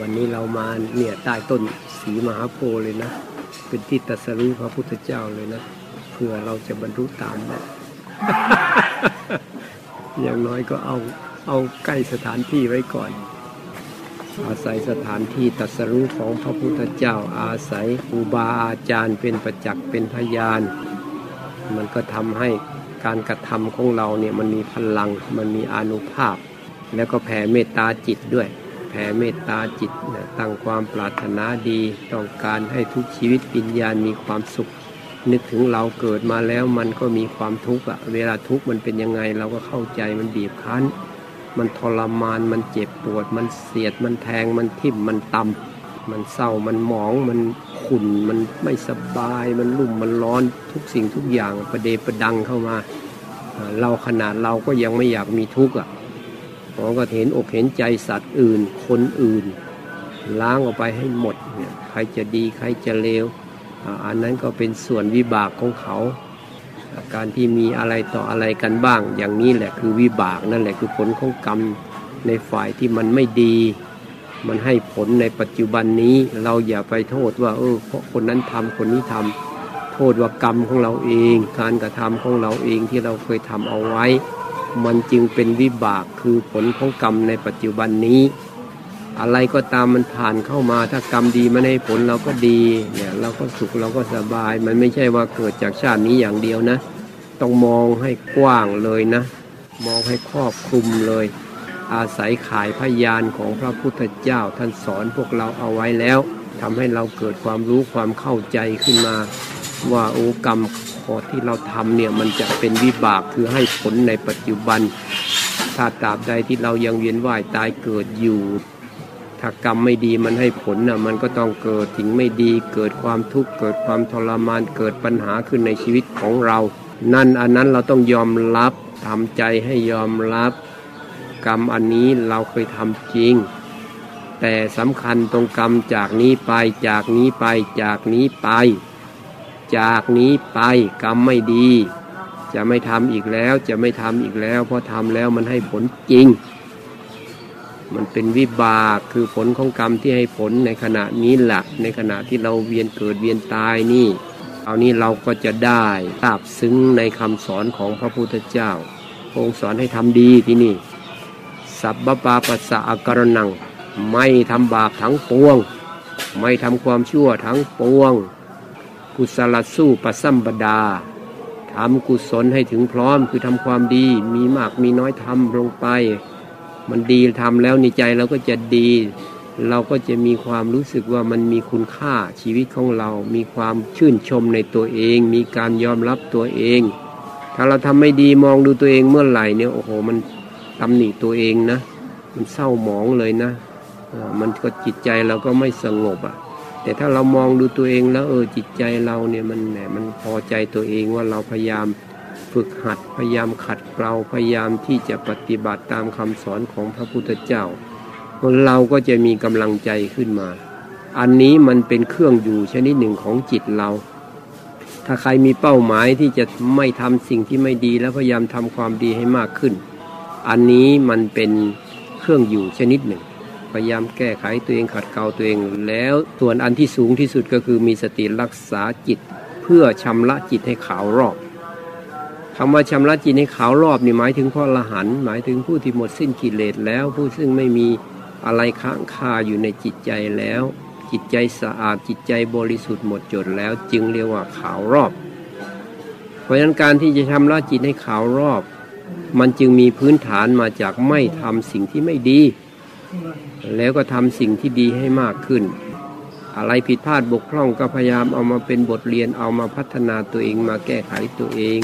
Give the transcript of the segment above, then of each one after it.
วันนี้เรามาเนี่ยใต้ต้นสีมหาโพธิ์เลยนะ เป็นที่ตรัสรู้พระพุทธเจ้าเลยนะเพื่อเราจะบรรลุตามนะอย่างน้อยก็เอาเอาใกล้สถานที่ไว้ก่อน อาศัยสถานที่ตรัสรู้ของพระพุทธเจ้า อาศัยครูบาอาจารย์เป็นประจักษ์เป็นพยาน มันก็ทำให้การกระทำของเราเนี่ยมันมีพลังมันมีอานุภาพ แล้วก็แผ่เมตตาจิตด้วย ผ่เมตตาจิตนะตั้งความปรารถนาดี ต้องการให้ทุกชีวิตวิญญาณมีความสุข นึกถึงเราเกิดมาแล้วมันก็มีความทุกข์อะเวลาทุกข์มันเป็นยังไงเราก็เข้าใจมันบีบคั้น มันทรมานมันเจ็บปวด มันเสียดมันแทงมันทิ่มมันต่ำมันเศร้ามันหมองมันขุ่นมันไม่สบาย มันรุ่มมันร้อนทุกสิ่งทุกอย่างประเดประดังเข้ามา เราขนาดเราก็ยังไม่อยากมีทุกข์อะ พอก็เห็นอกเห็นใจสัตว์อื่น คนอื่น ล้างออกไปให้หมดเนี่ยใครจะดีใครจะเลวอันนั้นก็เป็นส่วนวิบากของเขา การที่มีอะไรต่ออะไรกันบ้าง อย่างนี้แหละคือวิบากนั่นแหละคือผลของกรรมในฝ่ายที่มันไม่ดี มันให้ผลในปัจจุบันนี้เราอย่าไปโทษว่าเออเพราะคนนั้นทำคนนี้ทำโทษว่ากรรมของเราเอง การกระทำของเราเองที่เราเคยทำเอาไว้ มันจึงเป็นวิบากคือผลของกรรมในปัจจุบันนี้ อะไรก็ตามมันผ่านเข้ามาถ้ากรรมดีมันให้ผลเราก็ดีเนี่ยเราก็สุขเราก็สบาย มันไม่ใช่ว่าเกิดจากชาตินี้อย่างเดียวนะ ต้องมองให้กว้างเลยนะ มองให้ครอบคลุมเลย อาศัยขายพยานของพระพุทธเจ้าท่านสอนพวกเราเอาไว้แล้วทำให้เราเกิดความรู้ความเข้าใจขึ้นมา ว่าโอ้กรรม ขอที่เราทำเนี่ยมันจะเป็นวิบากคือให้ผลในปัจจุบัน ถ้าตราบใดที่เรายังเวียนว่ายตายเกิดอยู่ ถ้ากรรมไม่ดีมันให้ผลนะมันก็ต้องเกิดสิ่งไม่ดี เกิดความทุกข์เกิดความทรมานเกิดปัญหาขึ้นในชีวิตของเรา นั่นอันนั้นเราต้องยอมรับทำใจให้ยอมรับ กรรมอันนี้เราเคยทำจริงแต่สำคัญตรงกรรมจากนี้ไปจากนี้ไปจากนี้ไป จากนี้ไปกรรมไม่ดี จะไม่ทำอีกแล้วจะไม่ทำอีกแล้ว เพราะทำแล้วมันให้ผลจริง มันเป็นวิบากคือผลของกรรมที่ให้ผลในขณะนี้แหละในขณะที่เราเวียนเกิดเวียนตายนี่เอานี้เราก็จะได้ทราบซึ้งในคำสอนของพระพุทธเจ้า องค์สอนให้ทำดีที่นี่ สัพพปาปัสสะอาการนัง ไม่ทำบาปทั้งปวง ไม่ทำความชั่วทั้งปวง กุศลสู้ปัสัมบดาทำกุศลให้ถึงพร้อมคือทำความดี มีมากมีน้อยทำลงไป มันดีทำแล้วในใจเราก็จะดี เราก็จะมีความรู้สึกว่ามันมีคุณค่าชีวิตของเรา มีความชื่นชมในตัวเอง มีการยอมรับตัวเอง ถ้าเราทำไม่ดีมองดูตัวเองเมื่อไหร่เนี่ยโอ้โหมันตำหนิตัวเองนะ มันเศร้าหมองเลยนะ มันก็จิตใจเราก็ไม่สงบอะ แต่ถ้าเรามองดูตัวเองแล้วเออจิตใจเราเนี่ยมันแหมมันพอใจตัวเองว่าเราพยายามฝึกหัดพยายามขัดเกลาพยายามที่จะปฏิบัติตามคำสอนของพระพุทธเจ้าเราก็จะมีกำลังใจขึ้นมา อันนี้มันเป็นเครื่องอยู่ชนิดหนึ่งของจิตเรา ถ้าใครมีเป้าหมายที่จะไม่ทำสิ่งที่ไม่ดีแล้วพยายามทำความดีให้มากขึ้น อันนี้มันเป็นเครื่องอยู่ชนิดหนึ่ง พยายามแก้ไขตัวเองขัดเกลาตัวเอง แล้วส่วนอันที่สูงที่สุดก็คือมีสติรักษาจิต เพื่อชำระจิตให้ขาวรอบคำว่าชำระจิตให้ขาวรอบนี่หมายถึงพระอรหันต์หมายถึงผู้ที่หมดสิ้นกิเลสแล้ว ผู้ซึ่งไม่มีอะไรค้างคาอยู่ในจิตใจแล้ว จิตใจสะอาดจิตใจบริสุทธิ์หมดจดแล้ว จึงเรียกว่าขาวรอบ เพราะฉะนั้นการที่จะชำระจิตให้ขาวรอบ มันจึงมีพื้นฐานมาจากไม่ทำสิ่งที่ไม่ดี แล้วก็ทำสิ่งที่ดีให้มากขึ้น อะไรผิดพลาดบกพร่องก็พยายามเอามาเป็นบทเรียนเอามาพัฒนาตัวเองมาแก้ไขตัวเอง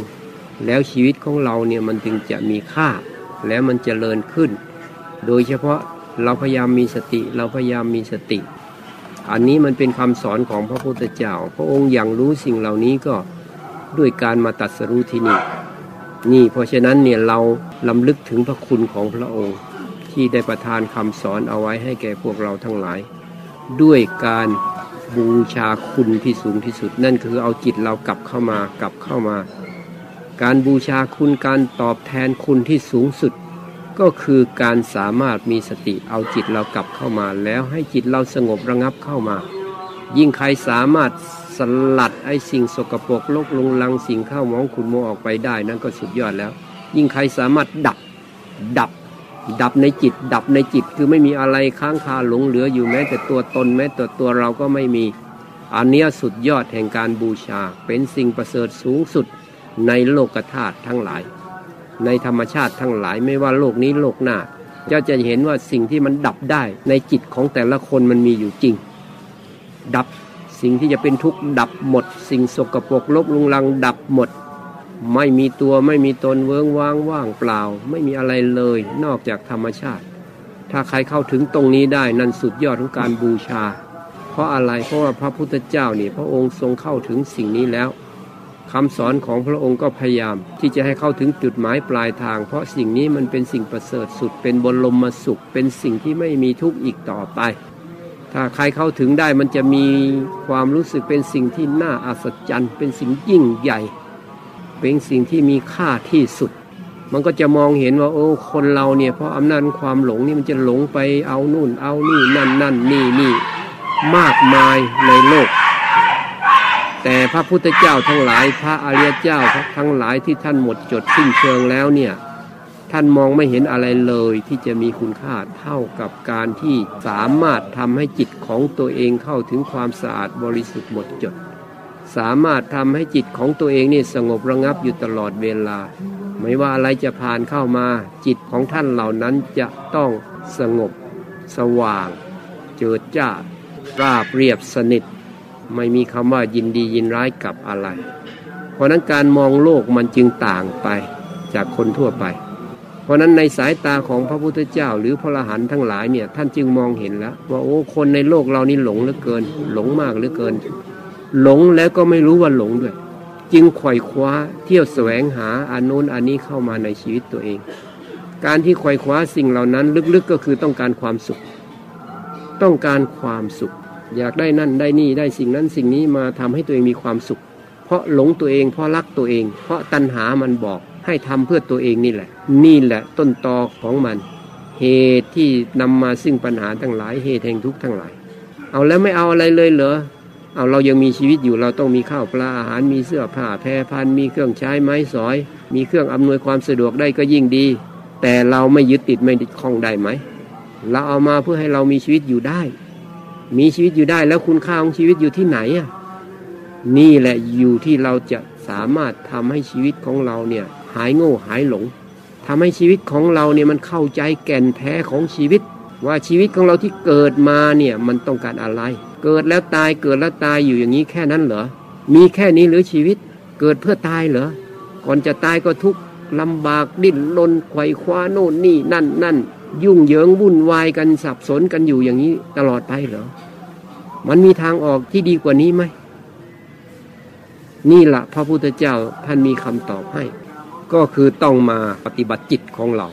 แล้วชีวิตของเราเนี่ยมันจึงจะมีค่า แล้วมันจเจริญขึ้น โดยเฉพาะเราพยายามมีสติเราพยายามมีสติ อันนี้มันเป็นคำสอนของพระพุทธเจ้า พระองค์อย่างรู้สิ่งเหล่านี้ก็ด้วยการมาตัดสรู้ที่นี่นี่เพราะฉะนั้นเนี่ยเราลำลึกถึงพระคุณของพระองค์ ที่ได้ประทานคำสอนเอาไว้ให้แก่พวกเราทั้งหลาย ด้วยการบูชาคุณที่สูงที่สุด นั่นคือเอาจิตเรากลับเข้ามากลับเข้ามา การบูชาคุณการตอบแทนคุณที่สูงสุด ก็คือการสามารถมีสติเอาจิตเรากลับเข้ามา แล้วให้จิตเราสงบระงับเข้ามา ยิ่งใครสามารถสลัดไอ้สิ่งสกปรกลกลงลังสิ่งเข้ามองขุนโมออกไปได้นั่นก็สุดยอดแล้ว ยิ่งใครสามารถดับดับ ดับในจิต ดับในจิตคือไม่มีอะไรค้างคาหลงเหลืออยู่แม้แต่ตัวตนแม้แต่ตัวเราก็ไม่มีอันนี้สุดยอดแห่งการบูชา เป็นสิ่งประเสริฐสูงสุดในโลกธาตุทั้งหลาย ในธรรมชาติทั้งหลายไม่ว่าโลกนี้โลกหน้าเจ้าจะเห็นว่าสิ่งที่มันดับได้ในจิตของแต่ละคนมันมีอยู่จริง ดับสิ่งที่จะเป็นทุกข์ดับหมด สิ่งสกปรกลบลุงลังดับหมด ไม่มีตัวไม่มีตนเวิงว่างว่างเปล่า ไม่มีอะไรเลย นอกจากธรรมชาติ ถ้าใครเข้าถึงตรงนี้ได้นั่นสุดยอดของการบูชา เพราะอะไรเพราะว่าพระพุทธเจ้านี่พระองค์ทรงเข้าถึงสิ่งนี้แล้วคำสอนของพระองค์ก็พยายาม ที่จะให้เข้าถึงจุดหมายปลายทาง เพราะสิ่งนี้มันเป็นสิ่งประเสริฐสุดเป็นบรมสุข เป็นสิ่งที่ไม่มีทุกข์อีกต่อไป ถ้าใครเข้าถึงได้มันจะมีความรู้สึกเป็นสิ่งที่น่าอัศจรรย์ เป็นสิ่งยิ่งใหญ่ เป็นสิ่งที่มีค่าที่สุด มันก็จะมองเห็นว่าโอ้คนเราเนี่ยเพราะอำนาจความหลงนี่มันจะหลงไปเอานู่น เอานี่นั่นนั่นนี่นี่มากมายในโลก แต่พระพุทธเจ้าทั้งหลายพระอริยเจ้าทั้งหลายที่ท่านหมดจดสิ้นเชิงแล้วเนี่ยท่านมองไม่เห็นอะไรเลยที่จะมีคุณค่าเท่ากับการที่สามารถทำให้จิตของตัวเองเข้าถึงความสะอาดบริสุทธิ์หมดจด สามารถทำให้จิตของตัวเองนี่สงบระงับอยู่ตลอดเวลา ไม่ว่าอะไรจะผ่านเข้ามา จิตของท่านเหล่านั้นจะต้องสงบ สว่าง เจิดจ้า ราบเรียบสนิท ไม่มีคำว่ายินดียินร้ายกับอะไร เพราะนั้นการมองโลกมันจึงต่างไปจากคนทั่วไป เพราะนั้นในสายตาของพระพุทธเจ้าหรือพระอรหันต์ทั้งหลายเนี่ยท่านจึงมองเห็นแล้ว ว่าโอ้คนในโลกเรานี่หลงเหลือเกิน หลงมากเหลือเกิน หลงแล้วก็ไม่รู้ว่าหลงด้วย จึงไขว่คว้าเที่ยวแสวงหาอันโน้นอันนี้เข้ามาในชีวิตตัวเอง การที่ไขว่คว้าสิ่งเหล่านั้นลึกๆก็คือต้องการความสุข ต้องการความสุข อยากได้นั่นได้นี่ได้สิ่งนั้นสิ่งนี้มาทำให้ตัวเองมีความสุข เพราะหลงตัวเองเพราะรักตัวเอง เพราะตัณหามันบอกให้ทำเพื่อตัวเองนี่แหละ นี่แหละต้นตอของมัน เหตุที่นำมาซึ่งปัญหาทั้งหลายเหตุแห่งทุกข์ทั้งหลาย เอาแล้วไม่เอาอะไรเลยเหรอ เอาเรายังมีชีวิตอยู่เราต้องมีข้าวปลาอาหารมีเสื้อผ้าแพรพันมีเครื่องใช้ไม้สอย มีเครื่องอำนวยความสะดวกได้ก็ยิ่งดี แต่เราไม่ยึดติดไม่คล้องได้ไหมเราเอามาเพื่อให้เรามีชีวิตอยู่ได้ มีชีวิตอยู่ได้แล้วคุณค่าของชีวิตอยู่ที่ไหนอะนี่แหละอยู่ที่เราจะสามารถทำให้ชีวิตของเราเนี่ยหายโง่หายหลงทำให้ชีวิตของเราเนี่ยมันเข้าใจแก่นแท้ของชีวิต ว่าชีวิตของเราที่เกิดมาเนี่ยมันต้องการอะไร เกิดแล้วตายเกิดแล้วตายอยู่อย่างนี้แค่นั้นเหรอ มีแค่นี้หรือชีวิต เกิดเพื่อตายเหรอ ก่อนจะตายก็ทุกข์ลำบากดิ้นรนไขว่คว้าโน่นนี่นั่นนั่นยุ่งเหยิงวุ่นวายกันสับสนกันอยู่อย่างนี้ตลอดไปเหรอ มันมีทางออกที่ดีกว่านี้ไหม นี่แหละพระพุทธเจ้าท่านมีคำตอบให้ ก็คือต้องมาปฏิบัติจิตของเรา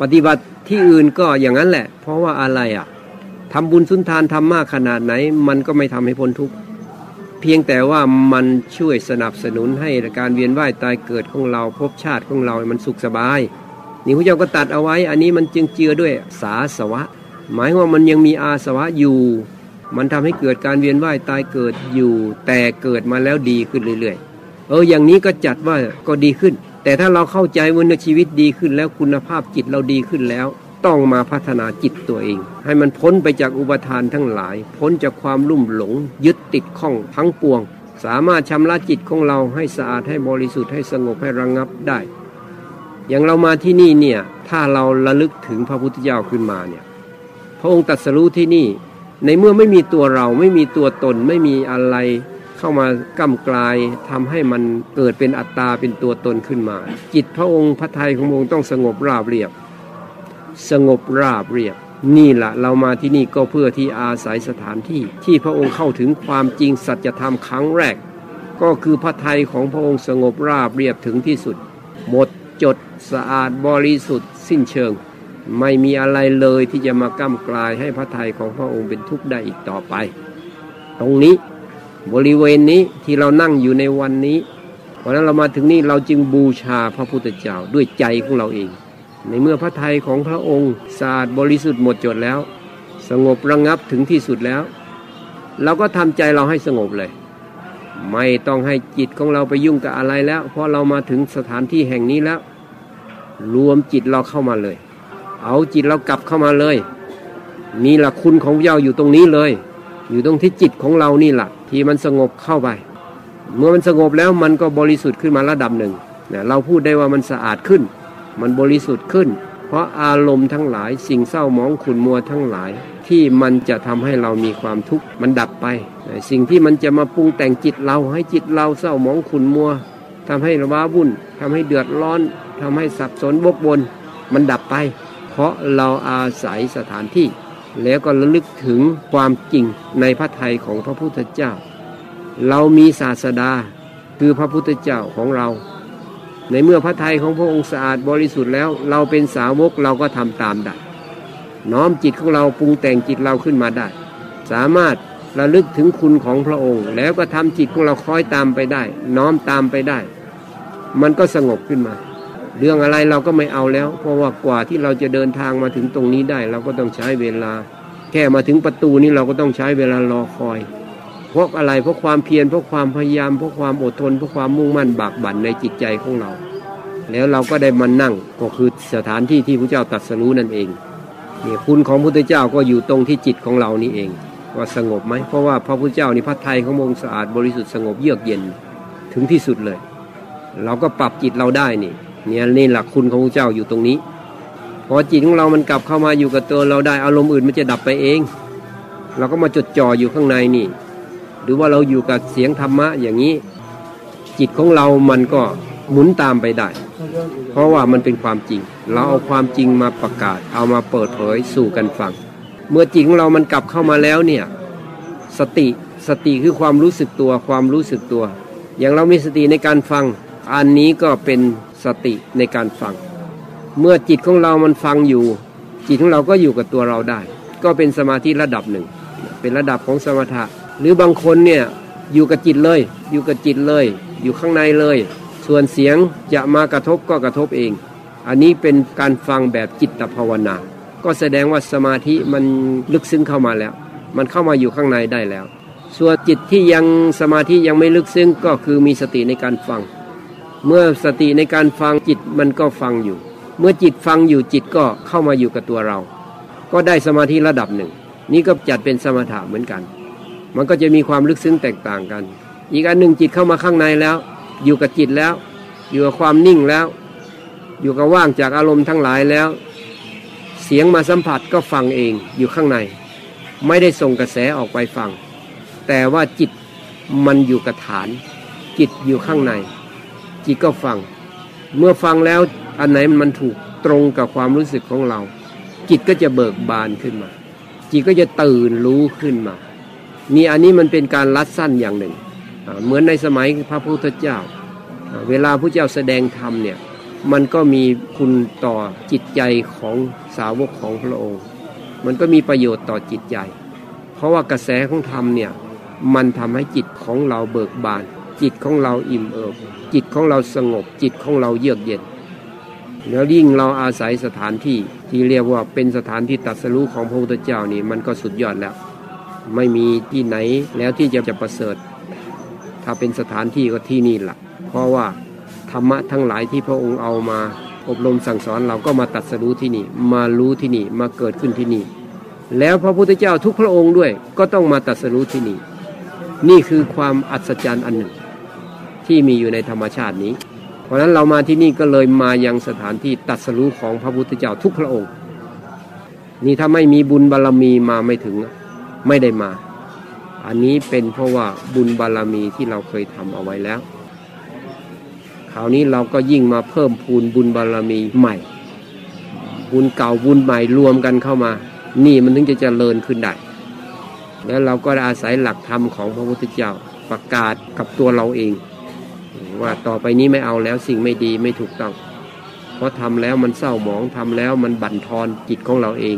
ปฏิบัติที่อื่นก็อย่างนั้นแหละ เพราะว่าอะไรอะ ทำบุญสุนทานทำมากขนาดไหน มันก็ไม่ทำให้พ้นทุกข์เพียงแต่ว่ามันช่วยสนับสนุนให้การเวียนว่ายตายเกิดของเราภพชาติของเรา มันสุขสบาย นี่พระเจ้าก็ตัดเอาไว้ อันนี้มันจึงเจือด้วยสาสวะ หมายว่ามันยังมีอาสวะอยู่ มันทำให้เกิดการเวียนว่ายตายเกิดอยู่ แต่เกิดมาแล้วดีขึ้นเรื่อยๆ เอออย่างนี้ก็จัดว่าก็ดีขึ้น แต่ถ้าเราเข้าใจว่าชีวิตดีขึ้นแล้วคุณภาพจิตเราดีขึ้นแล้ว ต้องมาพัฒนาจิตตัวเอง ให้มันพ้นไปจากอุปทานทั้งหลาย พ้นจากความลุ่มหลง ยึดติดข้องทั้งปวง สามารถชำระจิตของเราให้สะอาดให้บริสุทธิ์ให้สงบให้ระงงับได้ อย่างเรามาที่นี่เนี่ยถ้าเราระลึกถึงพระพุทธเจ้าขึ้นมาเนี่ยพระองค์ตรัสรู้ที่นี่ในเมื่อไม่มีตัวเราไม่มีตัวตนไม่มีอะไรเข้ามาก้ากลายทำให้มันเกิดเป็นอัตตาเป็นตัวตนขึ้นมา จิตพระองค์พระทัยของพระองค์ต้องสงบราบเรียบ สงบราบเรียบ นี่แหละเรามาที่นี่ก็เพื่อที่อาศัยสถานที่ ที่พระองค์เข้าถึงความจริงสัจธรรมครั้งแรก ก็คือพระทัยของพระองค์สงบราบเรียบถึงที่สุด หมดจดสะอาดบริสุทธิ์สิ้นเชิง ไม่มีอะไรเลยที่จะมาก้ากลายให้พระทัยของพระองค์เป็นทุกข์ได้อีกต่อไป ตรงนี้บริเวณนี้ที่เรานั่งอยู่ในวันนี้ เพราะนั้นเรามาถึงนี่เราจึงบูชาพระพุทธเจ้าด้วยใจของเราเอง ในเมื่อพระทัยของพระองค์สะอาดบริสุทธิ์หมดจดแล้ว สงบระงงับถึงที่สุดแล้ว เราก็ทำใจเราให้สงบเลย ไม่ต้องให้จิตของเราไปยุ่งกับอะไรแล้ว เพราะเรามาถึงสถานที่แห่งนี้แล้ว รวมจิตเราเข้ามาเลย เอาจิตเรากลับเข้ามาเลยนี่แหละคุณของเจ้าอยู่ตรงนี้เลย อยู่ตรงที่จิตของเรานี่แหละที่มันสงบเข้าไป เมื่อมันสงบแล้วมันก็บริสุทธิ์ขึ้นมาระดับหนึ่งเนี่ยเราพูดได้ว่ามันสะอาดขึ้น มันบริสุทธิ์ขึ้น เพราะอารมณ์ทั้งหลาย สิ่งเศร้ามองขุนมัวทั้งหลาย ที่มันจะทำให้เรามีความทุกข์มันดับไป สิ่งที่มันจะมาปรุงแต่งจิตเราให้จิตเราเศร้ามองขุนมัวทำให้ว้าวุ่นทำให้เดือดร้อนทำให้สับสนบกบนมันดับไป เพราะเราอาศัยสถานที่ แล้วก็ระลึกถึงความจริงในพระทัยของพระพุทธเจ้า เรามีศาสดาคือพระพุทธเจ้าของเรา ในเมื่อพระทัยของพระองค์สะอาดบริสุทธิ์แล้ว เราเป็นสาวกเราก็ทำตามได้ น้อมจิตของเราปรุงแต่งจิตเราขึ้นมาได้ สามารถระลึกถึงคุณของพระองค์ แล้วก็ทำจิตของเราคอยตามไปได้ น้อมตามไปได้ มันก็สงบขึ้นมา เรื่องอะไรเราก็ไม่เอาแล้ว เพราะว่ากว่าที่เราจะเดินทางมาถึงตรงนี้ได้ เราก็ต้องใช้เวลา แค่มาถึงประตูนี้เราก็ต้องใช้เวลารอคอย ราะอะไรเพราะความเพียรเพราะความพยายามเพราะความอดทนเพราะความมุ่งมั่นบากบั่นในจิตใจของเรา แล้วเราก็ได้มานั่งก็คือสถานที่ที่พระเจ้าตรัสรู้นั่นเองเนี่ยคุณของพระพุทธเจ้าก็อยู่ตรงที่จิตของเรานี่เอง ว่าสงบไหมเพราะว่าพระพุทธเจ้านี่พระทัยขององค์สะอาดบริสุทธิ์สงบเยือกเย็นถึงที่สุดเลย เราก็ปรับจิตเราได้นี่เนี่ยนี่หลักคุณของพระเจ้าอยู่ตรงนี้พอจิตของเรามันกลับเข้ามาอยู่กับตัวเราได้อารมณ์อื่นมันจะดับไปเอง เราก็มาจดจ่ออยู่ข้างในนี่ หรือว่าเราอยู่กับเสียงธรรมะอย่างนี้ จิตของเรามันก็หมุนตามไปได้ เพราะว่ามันเป็นความจริง เราเอาความจริงมาประกาศ เอามาเปิดเผยสู่กันฟัง เมื่อจิตของเรามันกลับเข้ามาแล้วเนี่ยสติสติคือความรู้สึกตัวความรู้สึกตัว อย่างเรามีสติในการฟัง อันนี้ก็เป็นสติในการฟัง เมื่อจิตของเรามันฟังอยู่ จิตของเราก็อยู่กับตัวเราได้ ก็เป็นสมาธิระดับหนึ่ง เป็นระดับของสมถะ หรือบางคนเนี่ยอยู่กับจิตเลย อยู่กับจิตเลย อยู่ข้างในเลย ส่วนเสียงจะมากระทบก็กระทบเอง อันนี้เป็นการฟังแบบจิตภาวนา ก็แสดงว่าสมาธิมันลึกซึ้งเข้ามาแล้ว มันเข้ามาอยู่ข้างในได้แล้ว ส่วนจิตที่ยังสมาธิยังไม่ลึกซึ้งก็คือมีสติในการฟัง เมื่อสติในการฟังจิตมันก็ฟังอยู่ เมื่อจิตฟังอยู่จิตก็เข้ามาอยู่กับตัวเรา ก็ได้สมาธิระดับหนึ่ง นี่ก็จัดเป็นสมถะเหมือนกัน มันก็จะมีความลึกซึ้งแตกต่างกัน อีกอันหนึ่งจิตเข้ามาข้างในแล้ว อยู่กับจิตแล้ว อยู่กับความนิ่งแล้ว อยู่กับว่างจากอารมณ์ทั้งหลายแล้ว เสียงมาสัมผัสก็ฟังเองอยู่ข้างใน ไม่ได้ส่งกระแสออกไปฟัง แต่ว่าจิตมันอยู่กับฐาน จิตอยู่ข้างใน จิตก็ฟัง เมื่อฟังแล้วอันไหนมันถูกตรงกับความรู้สึกของเรา จิตก็จะเบิกบานขึ้นมา จิตก็จะตื่นรู้ขึ้นมา นี่อันนี้มันเป็นการลัดสั้นอย่างหนึ่ง เหมือนในสมัยพระพุทธเจ้า เวลาพระเจ้าแสดงธรรมเนี่ยมันก็มีคุณต่อจิตใจของสาวกของพระองค์ มันก็มีประโยชน์ต่อจิตใจ เพราะว่ากระแสของธรรมเนี่ยมันทำให้จิตของเราเบิกบาน จิตของเราอิ่มเอิบ จิตของเราสงบ จิตของเราเยือกเย็น แล้วยิ่งเราอาศัยสถานที่ที่เรียกว่าเป็นสถานที่ตัดสรู้ของพระพุทธเจ้านี่มันก็สุดยอดแล้ว ไม่มีที่ไหนแล้วที่จะจะประเสริฐ ถ้าเป็นสถานที่ก็ที่นี่แหละเพราะว่าธรรมะทั้งหลายที่พระองค์เอามาอบรมสั่งสอนเราก็มาตัดสรู้ที่นี่ มารู้ที่นี่มาเกิดขึ้นที่นี่ แล้วพระพุทธเจ้าทุกพระองค์ด้วย ก็ต้องมาตัดสรู้ที่นี่ นี่คือความอัศจรรย์อันหนึ่ง ที่มีอยู่ในธรรมชาตินี้ เพราะฉะนั้นเรามาที่นี่ก็เลยมายังสถานที่ตัดสรู้ของพระพุทธเจ้าทุกพระองค์ นี่ถ้าไม่มีบุญบารรมีมาไม่ถึง ไม่ได้มา อันนี้เป็นเพราะว่าบุญบารรมีที่เราเคยทำเอาไว้แล้ว คราวนี้เราก็ยิ่งมาเพิ่มพูนบุญบารรมีใหม่ บุญเก่าบุญใหม่รวมกันเข้ามา นี่มันถึงจะเจริญขึ้นได้ แล้วเราก็อาศัยหลักธรรมของพระพุทธเจ้าประกาศกับตัวเราเอง ว่าต่อไปนี้ไม่เอาแล้วสิ่งไม่ดีไม่ถูกต้อง เพราะทำแล้วมันเศร้าหมองทำแล้วมันบั่นทอนจิตของเราเอง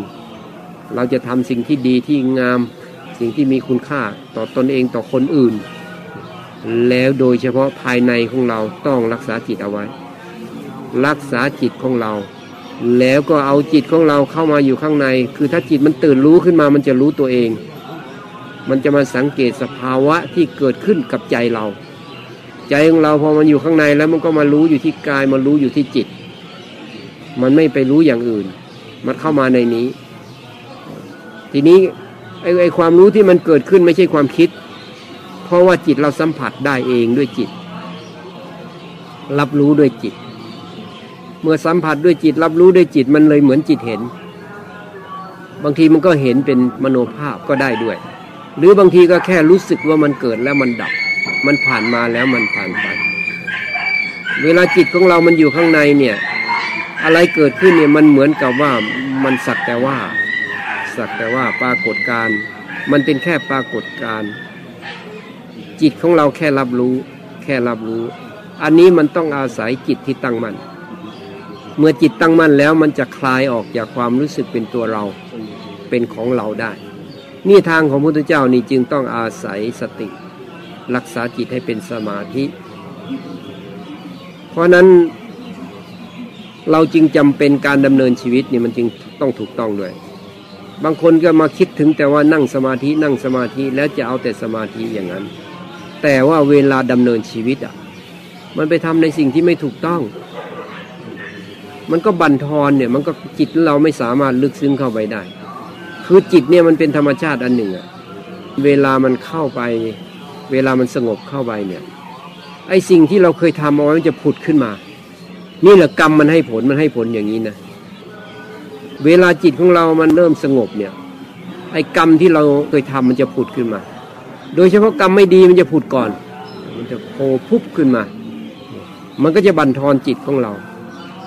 เราจะทำสิ่งที่ดีที่งาม สิ่งที่มีคุณค่าต่อตนเองต่อคนอื่น แล้วโดยเฉพาะภายในของเราต้องรักษาจิตเอาไว้ รักษาจิตของเรา แล้วก็เอาจิตของเราเข้ามาอยู่ข้างใน คือถ้าจิตมันตื่นรู้ขึ้นมามันจะรู้ตัวเอง มันจะมาสังเกตสภาวะที่เกิดขึ้นกับใจเรา ใจของเราพอมันอยู่ข้างในแล้วมันก็มารู้อยู่ที่กายมารู้อยู่ที่จิต มันไม่ไปรู้อย่างอื่น มันเข้ามาในนี้ ทีนี้ ไอ้ไอ้ความรู้ที่มันเกิดขึ้นไม่ใช่ความคิด เพราะว่าจิตเราสัมผัสได้เองด้วยจิต รับรู้ด้วยจิต เมื่อสัมผัสด้วยจิต รับรู้ด้วยจิตมันเลยเหมือนจิตเห็น บางทีมันก็เห็นเป็นมโนภาพก็ได้ด้วย หรือบางทีก็แค่รู้สึกว่ามันเกิดแล้วมันดับ มันผ่านมาแล้วมันผ่านไป เวลาจิตของเรามันอยู่ข้างในเนี่ย อะไรเกิดขึ้นเนี่ยมันเหมือนกับว่ามันสักแต่ว่า สักแต่ว่าปรากฏการ์มันเป็นแค่ปรากฏการ์จิตของเราแค่รับรู้ แค่รับรู้ อันนี้มันต้องอาศัยจิตที่ตั้งมั่นเมื่อจิตตั้งมั่นแล้วมันจะคลายออกจากความรู้สึกเป็นตัวเราเป็นของเราได้ นี่ทางของพระพุทธเจ้านี่จึงต้องอาศัยสติ รักษาจิตให้เป็นสมาธิ เพราะนั้นเราจึงจำเป็นการดำเนินชีวิตนี่มันจึงต้องถูกต้องด้วย บางคนก็มาคิดถึงแต่ว่านั่งสมาธินั่งสมาธิแล้วจะเอาแต่สมาธิอย่างนั้น แต่ว่าเวลาดำเนินชีวิตอะ มันไปทำในสิ่งที่ไม่ถูกต้อง มันก็บั่นทอนเนี่ยมันก็จิตเราไม่สามารถลึกซึ้งเข้าไปได้ คือจิตเนี่ยมันเป็นธรรมชาติอันหนึ่งอะเวลามันเข้าไป เวลามันสงบเข้าไปเนี่ยไอ้สิ่งที่เราเคยทำเอาไว้มันจะผุดขึ้นมา นี่แหละกรรมมันให้ผลมันให้ผลอย่างนี้นะ เวลาจิตของเรามันเริ่มสงบเนี่ยไอ้กรรมที่เราเคยทำมันจะผุดขึ้นมา โดยเฉพาะกรรมไม่ดีมันจะผุดก่อน มันจะโผล่พุบขึ้นมา มันก็จะบั่นทอนจิตของเรา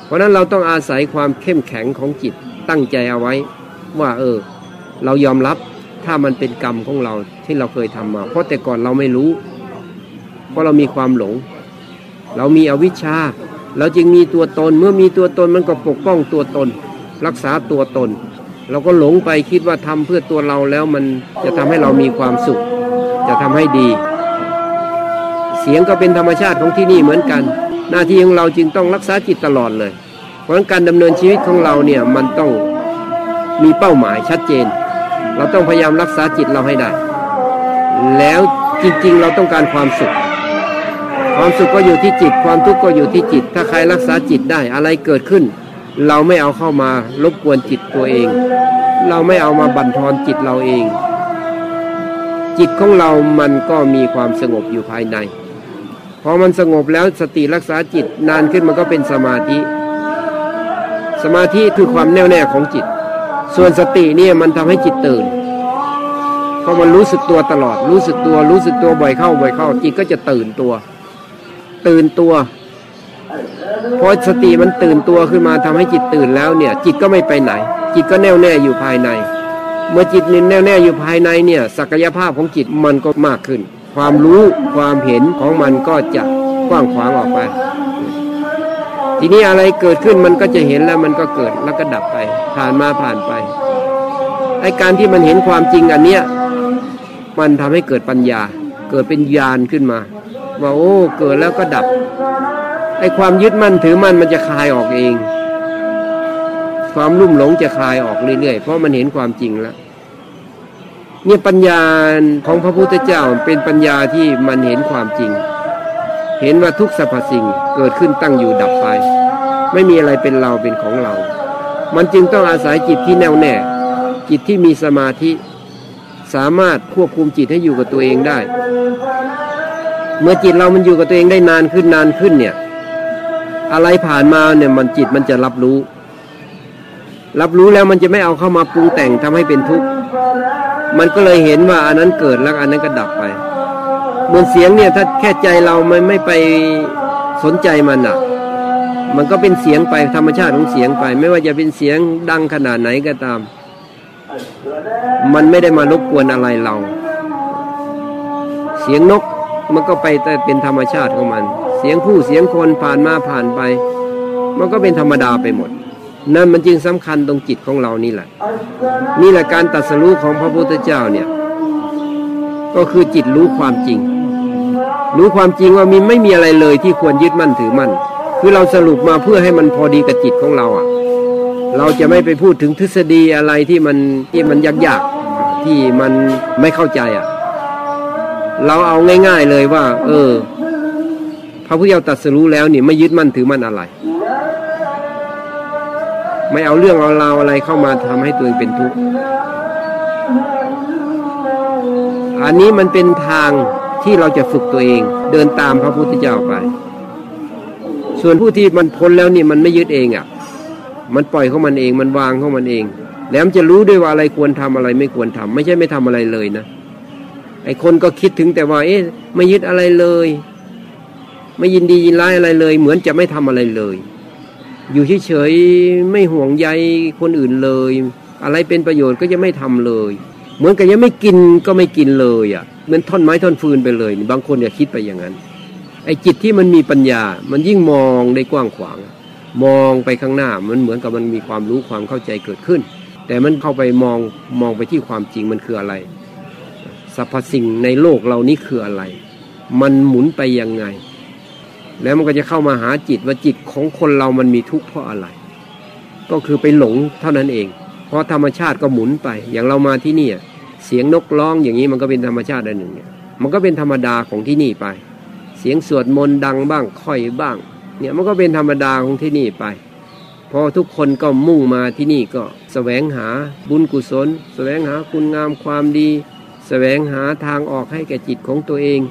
เพราะนั้นเราต้องอาศัยความเข้มแข็งของจิตตั้งใจเอาไว้ ว่าเออ เรายอมรับถ้ามันเป็นกรรมของเราที่เราเคยทำมา เพราะแต่ก่อนเราไม่รู้ เพราะเรามีความหลง เรามีอวิชชา เราจึงมีตัวตนเมื่อมีตัวตนมันก็ปกป้องตัวตน รักษาตัวตน เราก็หลงไปคิดว่าทำเพื่อตัวเราแล้วมันจะทำให้เรามีความสุข จะทำให้ดี เสียงก็เป็นธรรมชาติของที่นี่เหมือนกัน หน้าที่ของเราจึงต้องรักษาจิตตลอดเลย เพราะการดำเนินชีวิตของเราเนี่ยมันต้องมีเป้าหมายชัดเจน เราต้องพยายามรักษาจิตเราให้ได้ แล้วจริงๆ เราต้องการความสุข ความสุขก็อยู่ที่จิต ความทุกข์ก็อยู่ที่จิต ถ้าใครรักษาจิตได้อะไรเกิดขึ้น เราไม่เอาเข้ามารบกวนจิตตัวเอง เราไม่เอามาบั่นทอนจิตเราเอง จิตของเรามันก็มีความสงบอยู่ภายใน พอมันสงบแล้วสติรักษาจิตนานขึ้นมันก็เป็นสมาธิ สมาธิคือความแน่วแน่ของจิต ส่วนสติเนี่ยมันทำให้จิตตื่นเพราะมันรู้สึกตัวตลอด รู้สึกตัว รู้สึกตัวบ่อยเข้าบ่อยเข้าจิตก็จะตื่นตัว ตื่นตัว พอสติมันตื่นตัวขึ้นมาทำให้จิตตื่นแล้วเนี่ย จิตก็ไม่ไปไหน จิตก็แน่วแน่อยู่ภายใน เมื่อจิตแน่วแน่อยู่ภายในเนี่ยศักยภาพของจิตมันก็มากขึ้น ความรู้ความเห็นของมันก็จะกว้างขวางออกไป ทีนี้อะไรเกิดขึ้นมันก็จะเห็นแล้วมันก็เกิดแล้วก็ดับไป ผ่านมาผ่านไปไอการที่มันเห็นความจริงอันเนี้ยมันทำให้เกิดปัญญา เกิดเป็นญาณขึ้นมา ว่าโอ้เกิดแล้วก็ดับ ไอความยึดมั่นถือมั่นมันจะคลายออกเอง ความลุ่มหลงจะคลายออกเรื่อยๆ เพราะมันเห็นความจริงแล้วเนี่ยปัญญาของพระพุทธเจ้าเป็นปัญญาที่มันเห็นความจริง เห็นว่าทุกสรรพสิ่งเกิดขึ้นตั้งอยู่ดับไป ไม่มีอะไรเป็นเราเป็นของเรา มันจึงต้องอาศัยจิตที่แน่วแน่ จิตที่มีสมาธิ สามารถควบคุมจิตให้อยู่กับตัวเองได้ เมื่อจิตเรามันอยู่กับตัวเองได้นานขึ้นนานขึ้นเนี่ย อะไรผ่านมาเนี่ยมันจิตมันจะรับรู้ รับรู้แล้วมันจะไม่เอาเข้ามาปรุงแต่งทำให้เป็นทุกข์มันก็เลยเห็นว่าอันนั้นเกิดแล้วอันนั้นก็ดับไปเหมือนเสียงเนี่ยถ้าแค่ใจเราไม่ไม่ไปสนใจมันอะ มันก็เป็นเสียงไปธรรมชาติของเสียงไป ไม่ว่าจะเป็นเสียงดังขนาดไหนก็ตาม มันไม่ได้มารบกวนอะไรเรา เสียงนกมันก็ไปแต่เป็นธรรมชาติของมัน เสียงผู้เสียงคนผ่านมาผ่านไป มันก็เป็นธรรมดาไปหมด นั่นมันจึงสำคัญตรงจิตของเรานี่แหละ นี่แหละการตัดสรู้ของพระพุทธเจ้าเนี่ย ก็คือจิตรู้ความจริง รู้ความจริงว่ามีไม่มีอะไรเลยที่ควรยึดมั่นถือมั่น คือเราสรุปมาเพื่อให้มันพอดีกับจิตของเราอะ เราจะไม่ไปพูดถึงทฤษฎีอะไรที่มันที่มันยากๆที่มันไม่เข้าใจอะ เราเอาง่าย ๆเลยว่า เออ ระพุทธเจ้าตรัสรู้แล้วนี่ไม่ยึดมั่นถือมั่นอะไร ไม่เอาเรื่องเอาราวอะไรเข้ามาทำให้ตัวเองเป็นทุกข์อันนี้มันเป็นทางที่เราจะฝึกตัวเองเดินตามพระพุทธเจ้าไป ส่วนผู้ที่มันพ้นแล้วนี่มันไม่ยึดเองอะ มันปล่อยของมันเองมันวางของมันเอง แล้วมันจะรู้ด้วยว่าอะไรควรทำอะไรไม่ควรทำไม่ใช่ไม่ทำอะไรเลยนะไอ้คนก็คิดถึงแต่ว่า เอ๊ะไม่ยึดอะไรเลย ไม่ยินดียินร้ายอะไรเลย เหมือนจะไม่ทำอะไรเลย อยู่เฉยๆไม่ห่วงใยคนอื่นเลย อะไรเป็นประโยชน์ก็จะไม่ทำเลย เหมือนกับยังไม่กินก็ไม่กินเลยอะเหมือนท่อนไม้ท่อนฟืนไปเลย บางคนอย่าคิดไปอย่างนั้น ไอ้จิตที่มันมีปัญญา มันยิ่งมองได้กว้างขวาง มองไปข้างหน้ามันเหมือนกับมันมีความรู้ความเข้าใจเกิดขึ้น แต่มันเข้าไปมองมองไปที่ความจริงมันคืออะไรสรรพสิ่งในโลกเรานี้คืออะไร มันหมุนไปยังไง แล้วมันก็จะเข้ามาหาจิตว่าจิตของคนเรามันมีทุกข์เพราะอะไร ก็คือไปหลงเท่านั้นเอง เพราะธรรมชาติก็หมุนไป อย่างเรามาที่นี่เสียงนกร้องอย่างนี้มันก็เป็นธรรมชาติอันหนึ่ง มันก็เป็นธรรมดาของที่นี่ไป เสียงสวดมนต์ดังบ้างค่อยบ้าง เนี่ยมันก็เป็นธรรมดาของที่นี่ไป พอทุกคนก็มุ่งมาที่นี่ก็สแสวงหาบุญกุศลสแสวงหาคุณงามความดีสแสวงหาทางออกให้แก่จิตของตัวเอง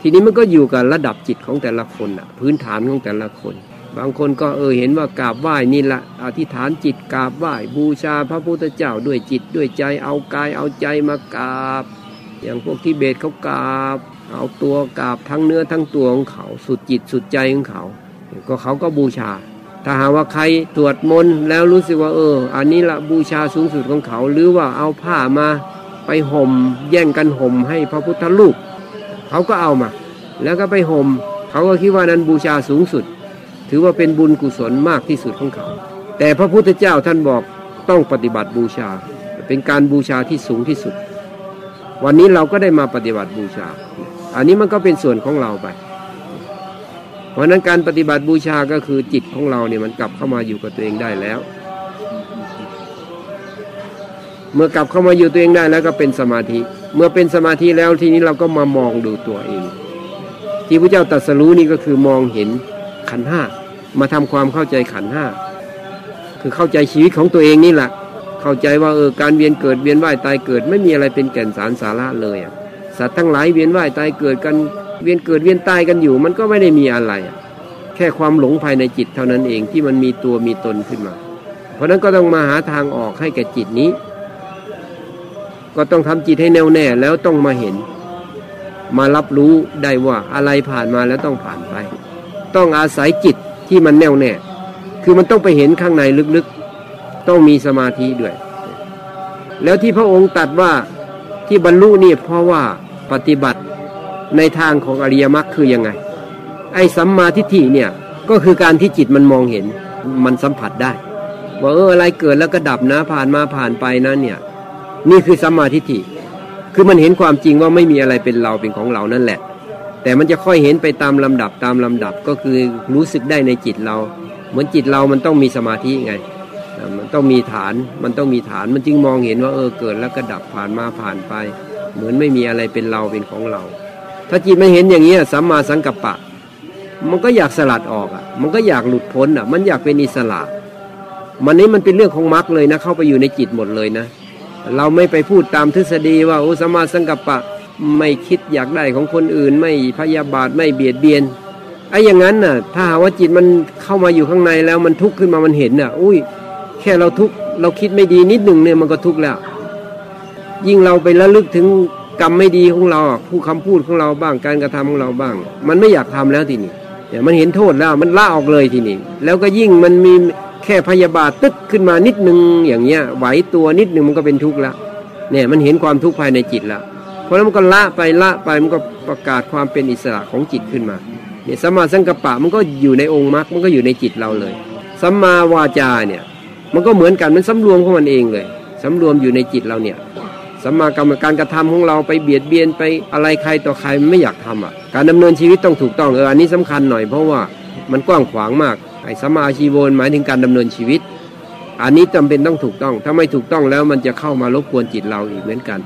ทีนี้มันก็อยู่กับระดับจิตของแต่ละคนอะพื้นฐานของแต่ละคน บางคนก็เออเห็นว่ากราบไหว้นี่ละอธิษฐานจิตกราบไหว้บูชาพระพุทธเจ้าด้วยจิตด้วยใจเอากายเอาใจมากราบ อย่างพวกที่เบตเขากราบ เอาตัวกราบทั้งเนื้อทั้งตัวของเขา สุดจิตสุดใจของเขา ก็เขาก็บูชา ถ้าหาว่าใครตรวจมนแล้วรู้สึกว่าเออ อันนี้ละบูชาสูงสุดของเขา หรือว่าเอาผ้ามาไปห่มแย่งกันห่มให้พระพุทธรูป เขาก็เอามา แล้วก็ไปห่มเขาก็คิดว่านั้นบูชาสูงสุด ถือว่าเป็นบุญกุศลมากที่สุดของเขา แต่พระพุทธเจ้าท่านบอกต้องปฏิบัติบูชา เป็นการบูชาที่สูงที่สุด วันนี้เราก็ได้มาปฏิบัติบูชา อันนี้มันก็เป็นส่วนของเราไปเพราะนั้นการปฏิบัติบูชาก็คือจิตของเราเนี่ยมันกลับเข้ามาอยู่กับตัวเองได้แล้ว เมื่อกลับเข้ามาอยู่ตัวเองได้แล้วก็เป็นสมาธิ เมื่อเป็นสมาธิแล้วทีนี้เราก็มามองดูตัวเอง ที่พระเจ้าตรัสรู้นี่ก็คือมองเห็นขันห้ามาทำความเข้าใจขันห้าคือเข้าใจชีวิตของตัวเองนี่แหละ เข้าใจว่าเออการเวียนเกิดเวียนว่ายตายเกิด ไม่มีอะไรเป็นแก่นสารสาระเลยอะสัตว์ทั้งหลายเวียนว่ายตายเกิดกันเวียนเกิดเวียนตายกันอยู่ มันก็ไม่ได้มีอะไร แค่ความหลงภายในจิตเท่านั้นเองที่มันมีตัวมีตนขึ้นมา เพราะนั้นก็ต้องมาหาทางออกให้แก่จิตนี้ ก็ต้องทำจิตให้แน่วแน่แล้วต้องมาเห็น มารับรู้ได้ว่าอะไรผ่านมาแล้วต้องผ่านไป ต้องอาศัยจิตที่มันแน่วแน่ คือมันต้องไปเห็นข้างในลึกๆ ต้องมีสมาธิด้วย แล้วที่พระองค์ตัดว่าที่บรรลุนี่เพราะว่าปฏิบัติในทางของอริยมรรคคือยังไง ไอ้สัมมาทิฏฐิเนี่ยก็คือการที่จิตมันมองเห็นมันสัมผัสได้ว่าเอออะไรเกิดแล้วก็ดับนะผ่านมาผ่านไปนะเนี่ย นี่คือสัมมาทิฏฐิคือมันเห็นความจริงว่าไม่มีอะไรเป็นเราเป็นของเรานั่นแหละ แต่มันจะค่อยเห็นไปตามลำดับตามลำดับก็คือรู้สึกได้ในจิตเรา เหมือนจิตเรามันต้องมีสมาธิไงมันต้องมีฐานมันต้องมีฐานมันจึงมองเห็นว่าเออเกิดแล้วก็ดับผ่านมาผ่านไป เหมือนไม่มีอะไรเป็นเราเป็นของเรา ถ้าจิตไม่เห็นอย่างนี้สัมมาสังกัปปะ มันก็อยากสลัดออกอะ มันก็อยากหลุดพ้นอะ มันอยากเป็นอิสระ มันนี้มันเป็นเรื่องของมรรคเลยนะ เข้าไปอยู่ในจิตหมดเลยนะ เราไม่ไปพูดตามทฤษฎีว่าโอ้สัมมาสังกัปปะไม่คิดอยากได้ของคนอื่น ไม่พยาบาทไม่เบียดเบียนไอ้อย่างนั้นน่ะ ถ้าหาว่าจิตมันเข้ามาอยู่ข้างในแล้วมันทุกข์ขึ้นมามันเห็นน่ะ อุ้ย แค่เราทุกข์เราคิดไม่ดีนิดหนึ่งเนี่ยมันก็ทุกข์แล้ว ยิ่งเราไประลึกถึงกรรมไม่ดีของเราผู้คำพูดของเราบ้างการกระทำของเราบ้าง มันไม่อยากทำแล้วทีนี้เนี่ยมันเห็นโทษแล้วมันละออกเลยทีนี้แล้วก็ยิ่งมันมี แค่พยาบาทตึกขึ้นมานิดนึงอย่างเงี้ยไหวตัวนิดนึงมันก็เป็นทุกข์แล้วเนี่ยมันเห็นความทุกข์ภายในจิตแล้วเพราะนั้นมันก็ละไปละไปมันก็ประกาศความเป็นอิสระของจิตขึ้นมาเนี่ยสัมมาสังกัปปะมันก็อยู่ในองค์มรรคมันก็อยู่ในจิตเราเลยสัมมาวาจาเนี่ยมันก็เหมือนกันมันสำรวมของมันเองเลยสำรวมอยู่ในจิตเราเนี่ยสัมมากรรมการกระทำของเราไปเบียดเบียนไปอะไรใครต่อใครไม่อยากทำอะการดำเนินชีวิตต้องถูกต้องเอออันนี้สำคัญหน่อยเพราะว่ามันกว้างขวางมาก ไอ้สมาชีโวนหมายถึงการดำเนินชีวิต อันนี้จำเป็นต้องถูกต้อง ถ้าไม่ถูกต้องแล้วมันจะเข้ามารบกวนจิตเราอีกเหมือนกัน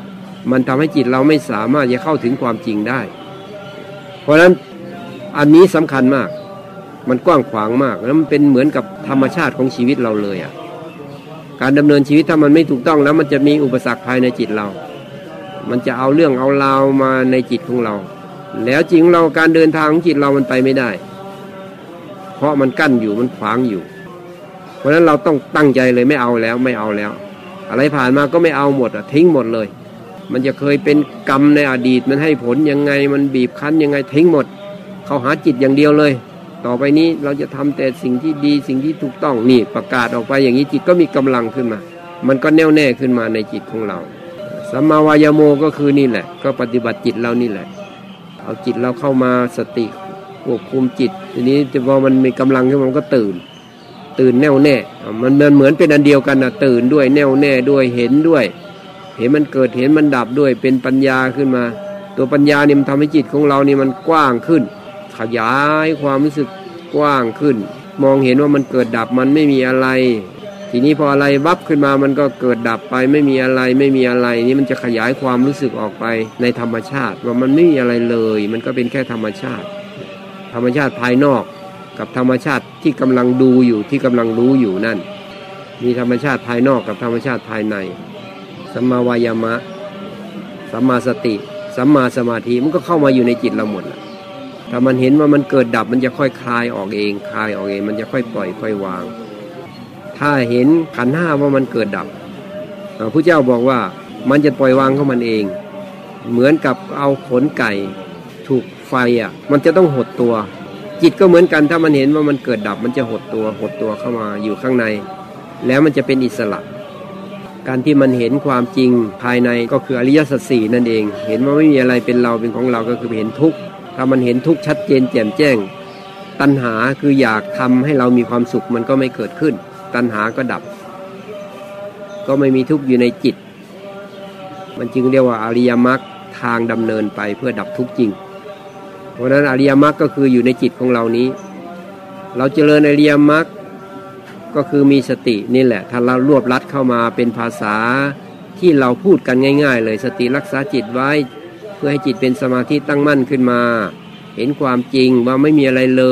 มันทำให้จิตเราไม่สามารถจะเข้าถึงความจริงได้ เพราะฉะนั้นอันนี้สำคัญมาก มันกว้างขวางมาก แล้วมันเป็นเหมือนกับธรรมชาติของชีวิตเราเลยอะ การดำเนินชีวิตถ้ามันไม่ถูกต้องแล้ว มันจะมีอุปสรรคภายในจิตเรา มันจะเอาเรื่องเอาราวมาในจิตของเรา แล้วจริงเราการเดินทางของจิตเรามันไปไม่ได้ เพราะมันกั้นอยู่มันขวางอยู่ เพราะฉะนั้นเราต้องตั้งใจเลยไม่เอาแล้วไม่เอาแล้ว อะไรผ่านมาก็ไม่เอาหมดอะทิ้งหมดเลย มันจะเคยเป็นกรรมในอดีตมันให้ผลยังไงมันบีบคั้นยังไงทิ้งหมด เขาหาจิตอย่างเดียวเลย ต่อไปนี้เราจะทำแต่สิ่งที่ดีสิ่งที่ถูกต้องนี่ประกาศออกไปอย่างนี้จิตก็มีกำลังขึ้นมา มันก็แน่วแน่ขึ้นมาในจิตของเราสัมมาวายโมก็คือนี่แหละ ก็ปฏิบัติจิตเรานี่แหละ เอาจิตเราเข้ามาสติ ควบคุมจิต ทีนี้พอมันมีกำลังขึ้นมันก็ตื่น ตื่นแน่วแน่ มันมันเหมือนเป็นอันเดียวกันนะตื่นด้วยแน่วแน่ด้วยเห็นด้วย เห็นมันเกิดเห็นมันดับด้วยเป็นปัญญาขึ้นมา ตัวปัญญานี่มันทำให้จิตของเรานี่มันกว้างขึ้น ขยายความรู้สึกกว้างขึ้น มองเห็นว่ามันเกิดดับมันไม่มีอะไร ทีนี้พออะไรวับขึ้นมามันก็เกิดดับไปไม่มีอะไรไม่มีอะไรนี่มันจะขยายความรู้สึกออกไปในธรรมชาติ ว่ามันไม่มีอะไรเลย มันก็เป็นแค่ธรรมชาติ ธรรมชาติภายนอก กับธรรมชาติที่กำลังดูอยู่ที่กำลังรู้อยู่นั่น มีธรรมชาติภายนอกกับธรรมชาติภายในสัมมาวายามะสัมมาสติสัมมาสมาธิมันก็เข้ามาอยู่ในจิตเราหมดละถ้ามันเห็นว่ามันเกิดดับมันจะค่อยคลายออกเองคลายออกเอง มันจะค่อยปล่อยค่อยวาง ถ้าเห็นขันห้าว่ามันเกิดดับพระเจ้าบอกว่ามันจะปล่อยวางของมันเอง เหมือนกับเอาขนไก่ถูก ไฟอะมันจะต้องหดตัว จิตก็เหมือนกันถ้ามันเห็นว่ามันเกิดดับมันจะหดตัวหดตัวเข้ามาอยู่ข้างใน แล้วมันจะเป็นอิสระ การที่มันเห็นความจริงภายในก็คืออริยสัจสี่นั่นเอง เห็นว่าไม่มีอะไรเป็นเราเป็นของเราก็คือเห็นทุกข์ถ้ามันเห็นทุกข์ชัดเจนแจ่มแจ้ง ตัณหาคืออยากทำให้เรามีความสุขมันก็ไม่เกิดขึ้น ตัณหาก็ดับ ก็ไม่มีทุกข์อยู่ในจิต มันจึงเรียกว่าอริยมรรคทางดำเนินไปเพื่อดับทุกข์จริง ราะนั้นอริยมรรคก็คืออยู่ในจิตของเรานี้ เราเจริญอริยมรรคก็คือมีสตินี่แหละ ถ้าเรารวบลัดเข้ามาเป็นภาษาที่เราพูดกันง่าย ๆ เลยสติรักษาจิตไว้ เพื่อให้จิตเป็นสมาธิตั้งมั่นขึ้นมา เห็นความจริงว่าไม่มีอะไรเล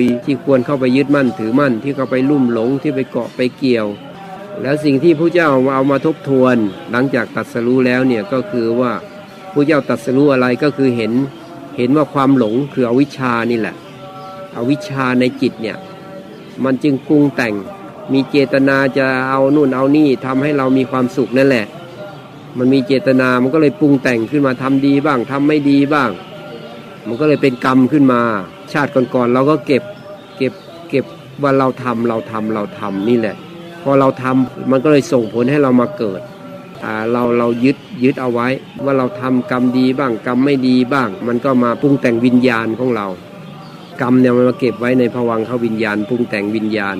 ย ที่ควรเข้าไปยึดมั่นถือมั่นที่เข้าไปลุ่มหลงที่ไปเกาะไปเกี่ยว แล้วสิ่งที่พระเจ้าเอามาทบทวน หลังจากตัดสรู้แล้วเนี่ยก็คือว่าพระเจ้าตัดสรู้อะไรก็คือเห็น เห็นว่าความหลงคืออวิชชานี่แหละ อวิชชาในจิตเนี่ย มันจึงปรุงแต่ง มีเจตนาจะเอานู่นเอานี่ทำให้เรามีความสุขนั่นแหละ มันมีเจตนา มันก็เลยปรุงแต่งขึ้นมาทำดีบ้างทำไม่ดีบ้าง มันก็เลยเป็นกรรมขึ้นมา ชาติก่อนๆเราก็เก็บ เก็บ เก็บว่าเราทำเราทำเราทำนี่แหละ พอเราทำมันก็เลยส่งผลให้เรามาเกิด เราเรายึดยึดเอาไว้ ว่าเราทำกรรมดีบ้างกรรมไม่ดีบ้าง มันก็มาปรุงแต่งวิญญาณของเรา กรรมเนี่ยมันมาเก็บไว้ในภวังเขาวิญญาณปรุงแต่งวิญญาณ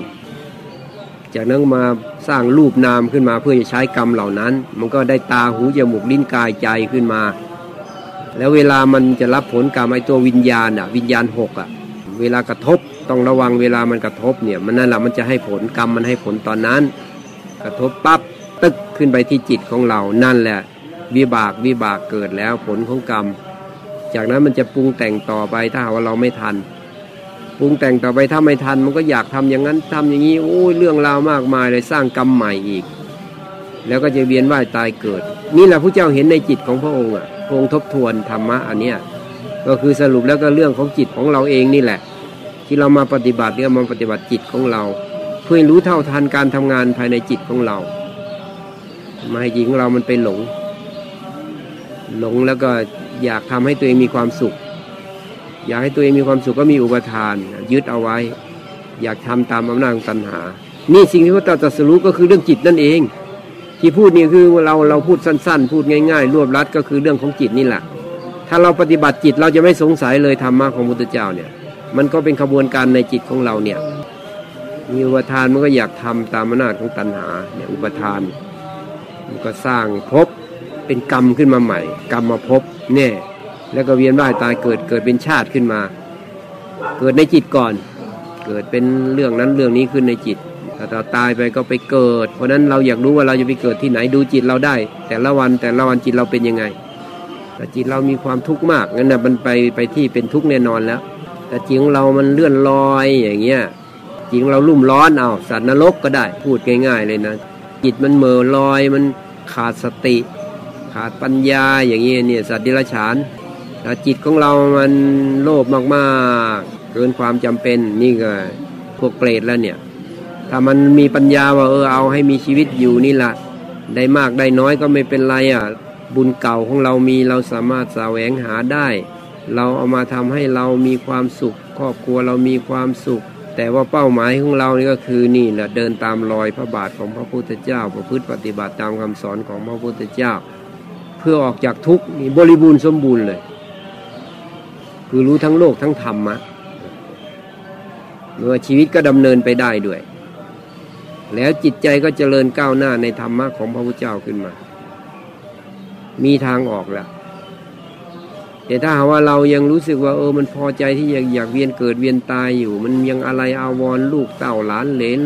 จากนั้นมาสร้างรูปนามขึ้นมาเพื่อจะใช้กรรมเหล่านั้น มันก็ได้ตาหูจมูกลิ้นกายใจขึ้นมา แล้วเวลามันจะรับผลกรรมไอตัววิญญาณอะวิญญาณหกอะเวลากระทบต้องระวังเวลามันกระทบเนี่ยมันนั่นแหละมันจะให้ผลกรรมมันให้ผลตอนนั้น กระทบปั๊บ ตึกขึ้นไปที่จิตของเรานั่นแหละ วิบากวิบากเกิดแล้วผลของกรรม จากนั้นมันจะปรุงแต่งต่อไปถ้าหากว่าเราไม่ทันปรุงแต่งต่อไปถ้าไม่ทันมันก็อยากทำอย่างนั้นทำอย่างนี้โอ้ยเรื่องราวมากมายเลยสร้างกรรมใหม่อีก แล้วก็จะเวียนว่ายตายเกิด นี่แหละพระเจ้าเห็นในจิตของพระองค์อะพระองค์ทบทวนธรรมะอันเนี้ยก็คือสรุปแล้วก็เรื่องของจิตของเราเองนี่แหละ ที่เรามาปฏิบัติเนี่ยมาปฏิบัติจิตของเรา เพื่อรู้เท่าทันการทำงานภายในจิตของเรา ไม่ให้จิงเรามันไปหลง หลงแล้วก็อยากทำให้ตัวเองมีความสุข อยากให้ตัวเองมีความสุขก็มีอุปทาน ยึดเอาไว้ อยากทำตามอำนาจของตัณหา นี่สิ่งที่พระเจ้าตรัสรู้ก็คือเรื่องจิตนั่นเอง ที่พูดนี่คือเราเราพูดสั้น ๆ พูดง่าย ๆ รวบรัดก็คือเรื่องของจิตนี่แหละ ถ้าเราปฏิบัติจิตเราจะไม่สงสัยเลยธรรมะของพุทธเจ้าเนี่ย มันก็เป็นขบวนการในจิตของเราเนี่ยมีอุปทานมันก็อยากทำตามอำนาจของตัณหาเนี่ยอุปทานมัน ก็สร้างภพเป็นกรรมขึ้นมาใหม่ กรรมมาภพเนี่ยแล้วก็เวียนว่ายตายเกิดเกิดเป็นชาติขึ้นมา เกิดในจิตก่อน เกิดเป็นเรื่องนั้นเรื่องนี้ขึ้นในจิตแต่เราตายไปก็ไปเกิด เพราะนั้นเราอยากรู้ว่าเราจะไปเกิดที่ไหนดูจิตเราได้ แต่ละวันแต่ละวันจิตเราเป็นยังไงแต่จิตเรามีความทุกข์มากงั้นนะมันไปไปที่เป็นทุกข์แน่นอนแล้ว แต่จิตของเรามันเลื่อนลอยอย่างเงี้ยจิตของเราลุ่มร้อนเอาสัตว์นรกก็ได้พูดง่าย ๆ เลยนะ จิตมันเมื่อลอยมันขาดสติ ขาดปัญญาอย่างเงี้ยเนี่ยสัตว์ดิลฉานแต่จิตของเรามันโลภมากๆ เกินความจำเป็นนี่ก็พวกเปรตแล้วเนี่ยถ้ามันมีปัญญาว่าเออเอาให้มีชีวิตอยู่นี่แหละได้มากได้น้อยก็ไม่เป็นไรอะบุญเก่าของเรามีเราสามารถสแสวงหาได้ เราเอามาทำให้เรามีความสุข ครอบครัวเรามีความสุข แต่ว่าเป้าหมายของเรานี่ก็คือนี่แหละเดินตามรอยพระบาทของพระพุทธเจ้า ประพฤติปฏิบัติตามคำสอนของพระพุทธเจ้า เพื่อออกจากทุกข์นี่บริบูรณ์สมบูรณ์เลย คือรู้ทั้งโลกทั้งธรรมะเมื่อชีวิตก็ดำเนินไปได้ด้วย แล้วจิตใจก็เจริญก้าวหน้าในธรรมะของพระพุทธเจ้าขึ้นมา มีทางออกแล้ว แต่ถ้าหาว่าเรายังรู้สึกว่าเออมันพอใจที่อยากอยากเวียนเกิดเวียนตายอยู่ มันยังอะไรอาวรลูกเต่าหลานเหลน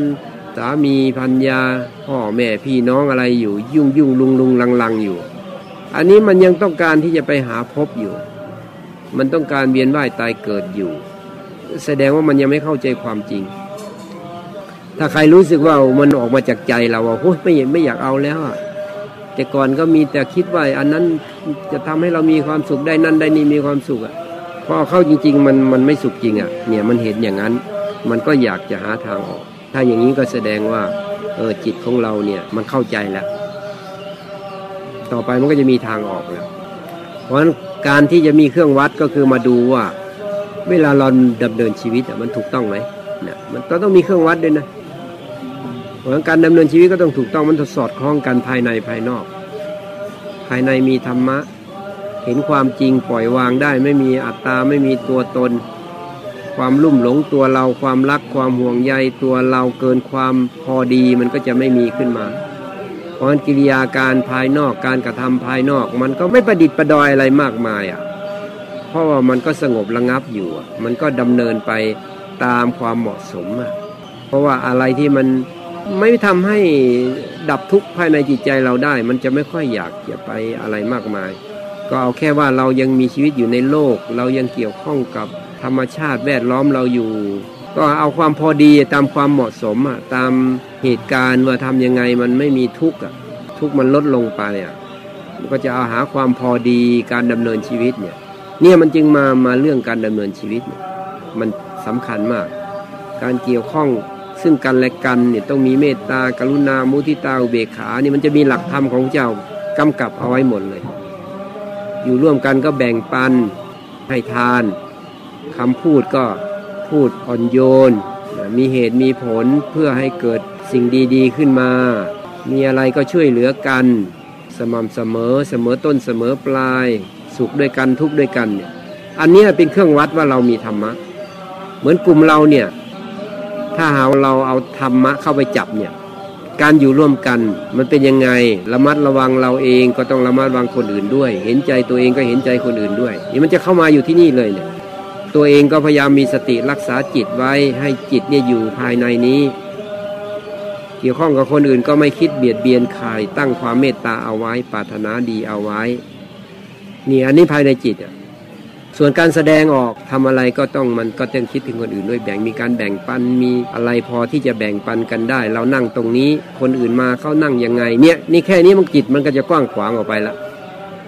สามีพัญญาพ่อแม่พี่น้องอะไรอยู่ ยุ่งยุ่งลุงลุงลังลังอยู่ อันนี้มันยังต้องการที่จะไปหาพบอยู่ มันต้องการเวียนว่ายตายเกิดอยู่ แสดงว่ามันยังไม่เข้าใจความจริง ถ้าใครรู้สึกว่ามันออกมาจากใจเราว่าโอ้ยไม่ไม่อยากเอาแล้วอะ แต่ก่อนก็มีแต่คิดว่าอันนั้นจะทำให้เรามีความสุขได้นั่นได้นี่มีความสุขอะพอเข้าจริง ๆ มันมันไม่สุขจริงอะเนี่ยมันเห็นอย่างนั้น มันก็อยากจะหาทางออก ถ้าอย่างนี้ก็แสดงว่าเออจิตของเราเนี่ยมันเข้าใจแล้วต่อไปมันก็จะมีทางออกแล้วเพราะฉะนั้นการที่จะมีเครื่องวัดก็คือมาดูว่า เวลาเราดำเนินชีวิตมันถูกต้องไหมนะมันต้องมีเครื่องวัดด้วยนะ เพราะการดำเนินชีวิตก็ต้องถูกต้องมันสอดคล้องกันภายในภายนอก ภายในมีธรรมะ เห็นความจริงปล่อยวางได้ ไม่มีอัตตาไม่มีตัวตน ความลุ่มหลงตัวเราความรักความห่วงใยตัวเราเกินความพอดีมันก็จะไม่มีขึ้นมา เพราะกิริยาการภายนอกการกระทำภายนอก มันก็ไม่ประดิษฐ์ประดอยอะไรมากมายอะเพราะว่ามันก็สงบระงับอยู่มันก็ดำเนินไปตามความเหมาะสมอะเพราะว่าอะไรที่มัน ไม่ทำให้ดับทุกข์ภายในจิตใจเราได้ มันจะไม่ค่อยอยากจะไปอะไรมากมาย ก็เอาแค่ว่าเรายังมีชีวิตอยู่ในโลก เรายังเกี่ยวข้องกับธรรมชาติแวดล้อมเราอยู่ ก็เอาความพอดีตามความเหมาะสมอะตามเหตุการณ์ว่าทำยังไงมันไม่มีทุกข์อะทุกข์มันลดลงไปอะก็จะเอาหาความพอดีการดำเนินชีวิตเนี่ยเนี่ยมันจึงมามาเรื่องการดำเนินชีวิต มันสำคัญมาก การเกี่ยวข้อง ซึ่งกันและกันเนี่ยต้องมีเมตตากรุณามุทิตาอุเบกขานี่มันจะมีหลักธรรมของเจ้ากำกับเอาไว้หมดเลย อยู่ร่วมกันก็แบ่งปันให้ทานคำพูดก็พูดอ่อนโยน มีเหตุมีผลเพื่อให้เกิดสิ่งดีๆขึ้นมา มีอะไรก็ช่วยเหลือกัน สม่ำเสมอเสมอต้นเสมอปลาย สุขด้วยกันทุกข์ด้วยกันเนี่ยอันนี้เป็นเครื่องวัดว่าเรามีธรรมะ เหมือนกลุ่มเราเนี่ย ถ้าหาเราเอาธรรมะเข้าไปจับเนี่ย การอยู่ร่วมกันมันเป็นยังไงระมัดระวังเราเองก็ต้องระมัดระวังคนอื่นด้วย เห็นใจตัวเองก็เห็นใจคนอื่นด้วยนี่มันจะเข้ามาอยู่ที่นี่เลยเนี่ยตัวเองก็พยายามมีสติรักษาจิตไว้ให้จิตเนี่ยอยู่ภายในนี้ เกี่ยวข้องกับคนอื่นก็ไม่คิดเบียดเบียนใครตั้งความเมตตาเอาไว้ปรารถนาดีเอาไว้นี่อันนี้ภายในจิตอะ ส่วนการแสดงออกทำอะไรก็ต้องมันก็ต้องคิดถึงคนอื่นด้วยแบ่งมีการแบ่งปันมีอะไรพอที่จะแบ่งปันกันได้ เรานั่งตรงนี้คนอื่นมาเขานั่งยังไงเนี่ยนี่แค่นี้มันจิตมันก็จะกว้างขวางออกไปละ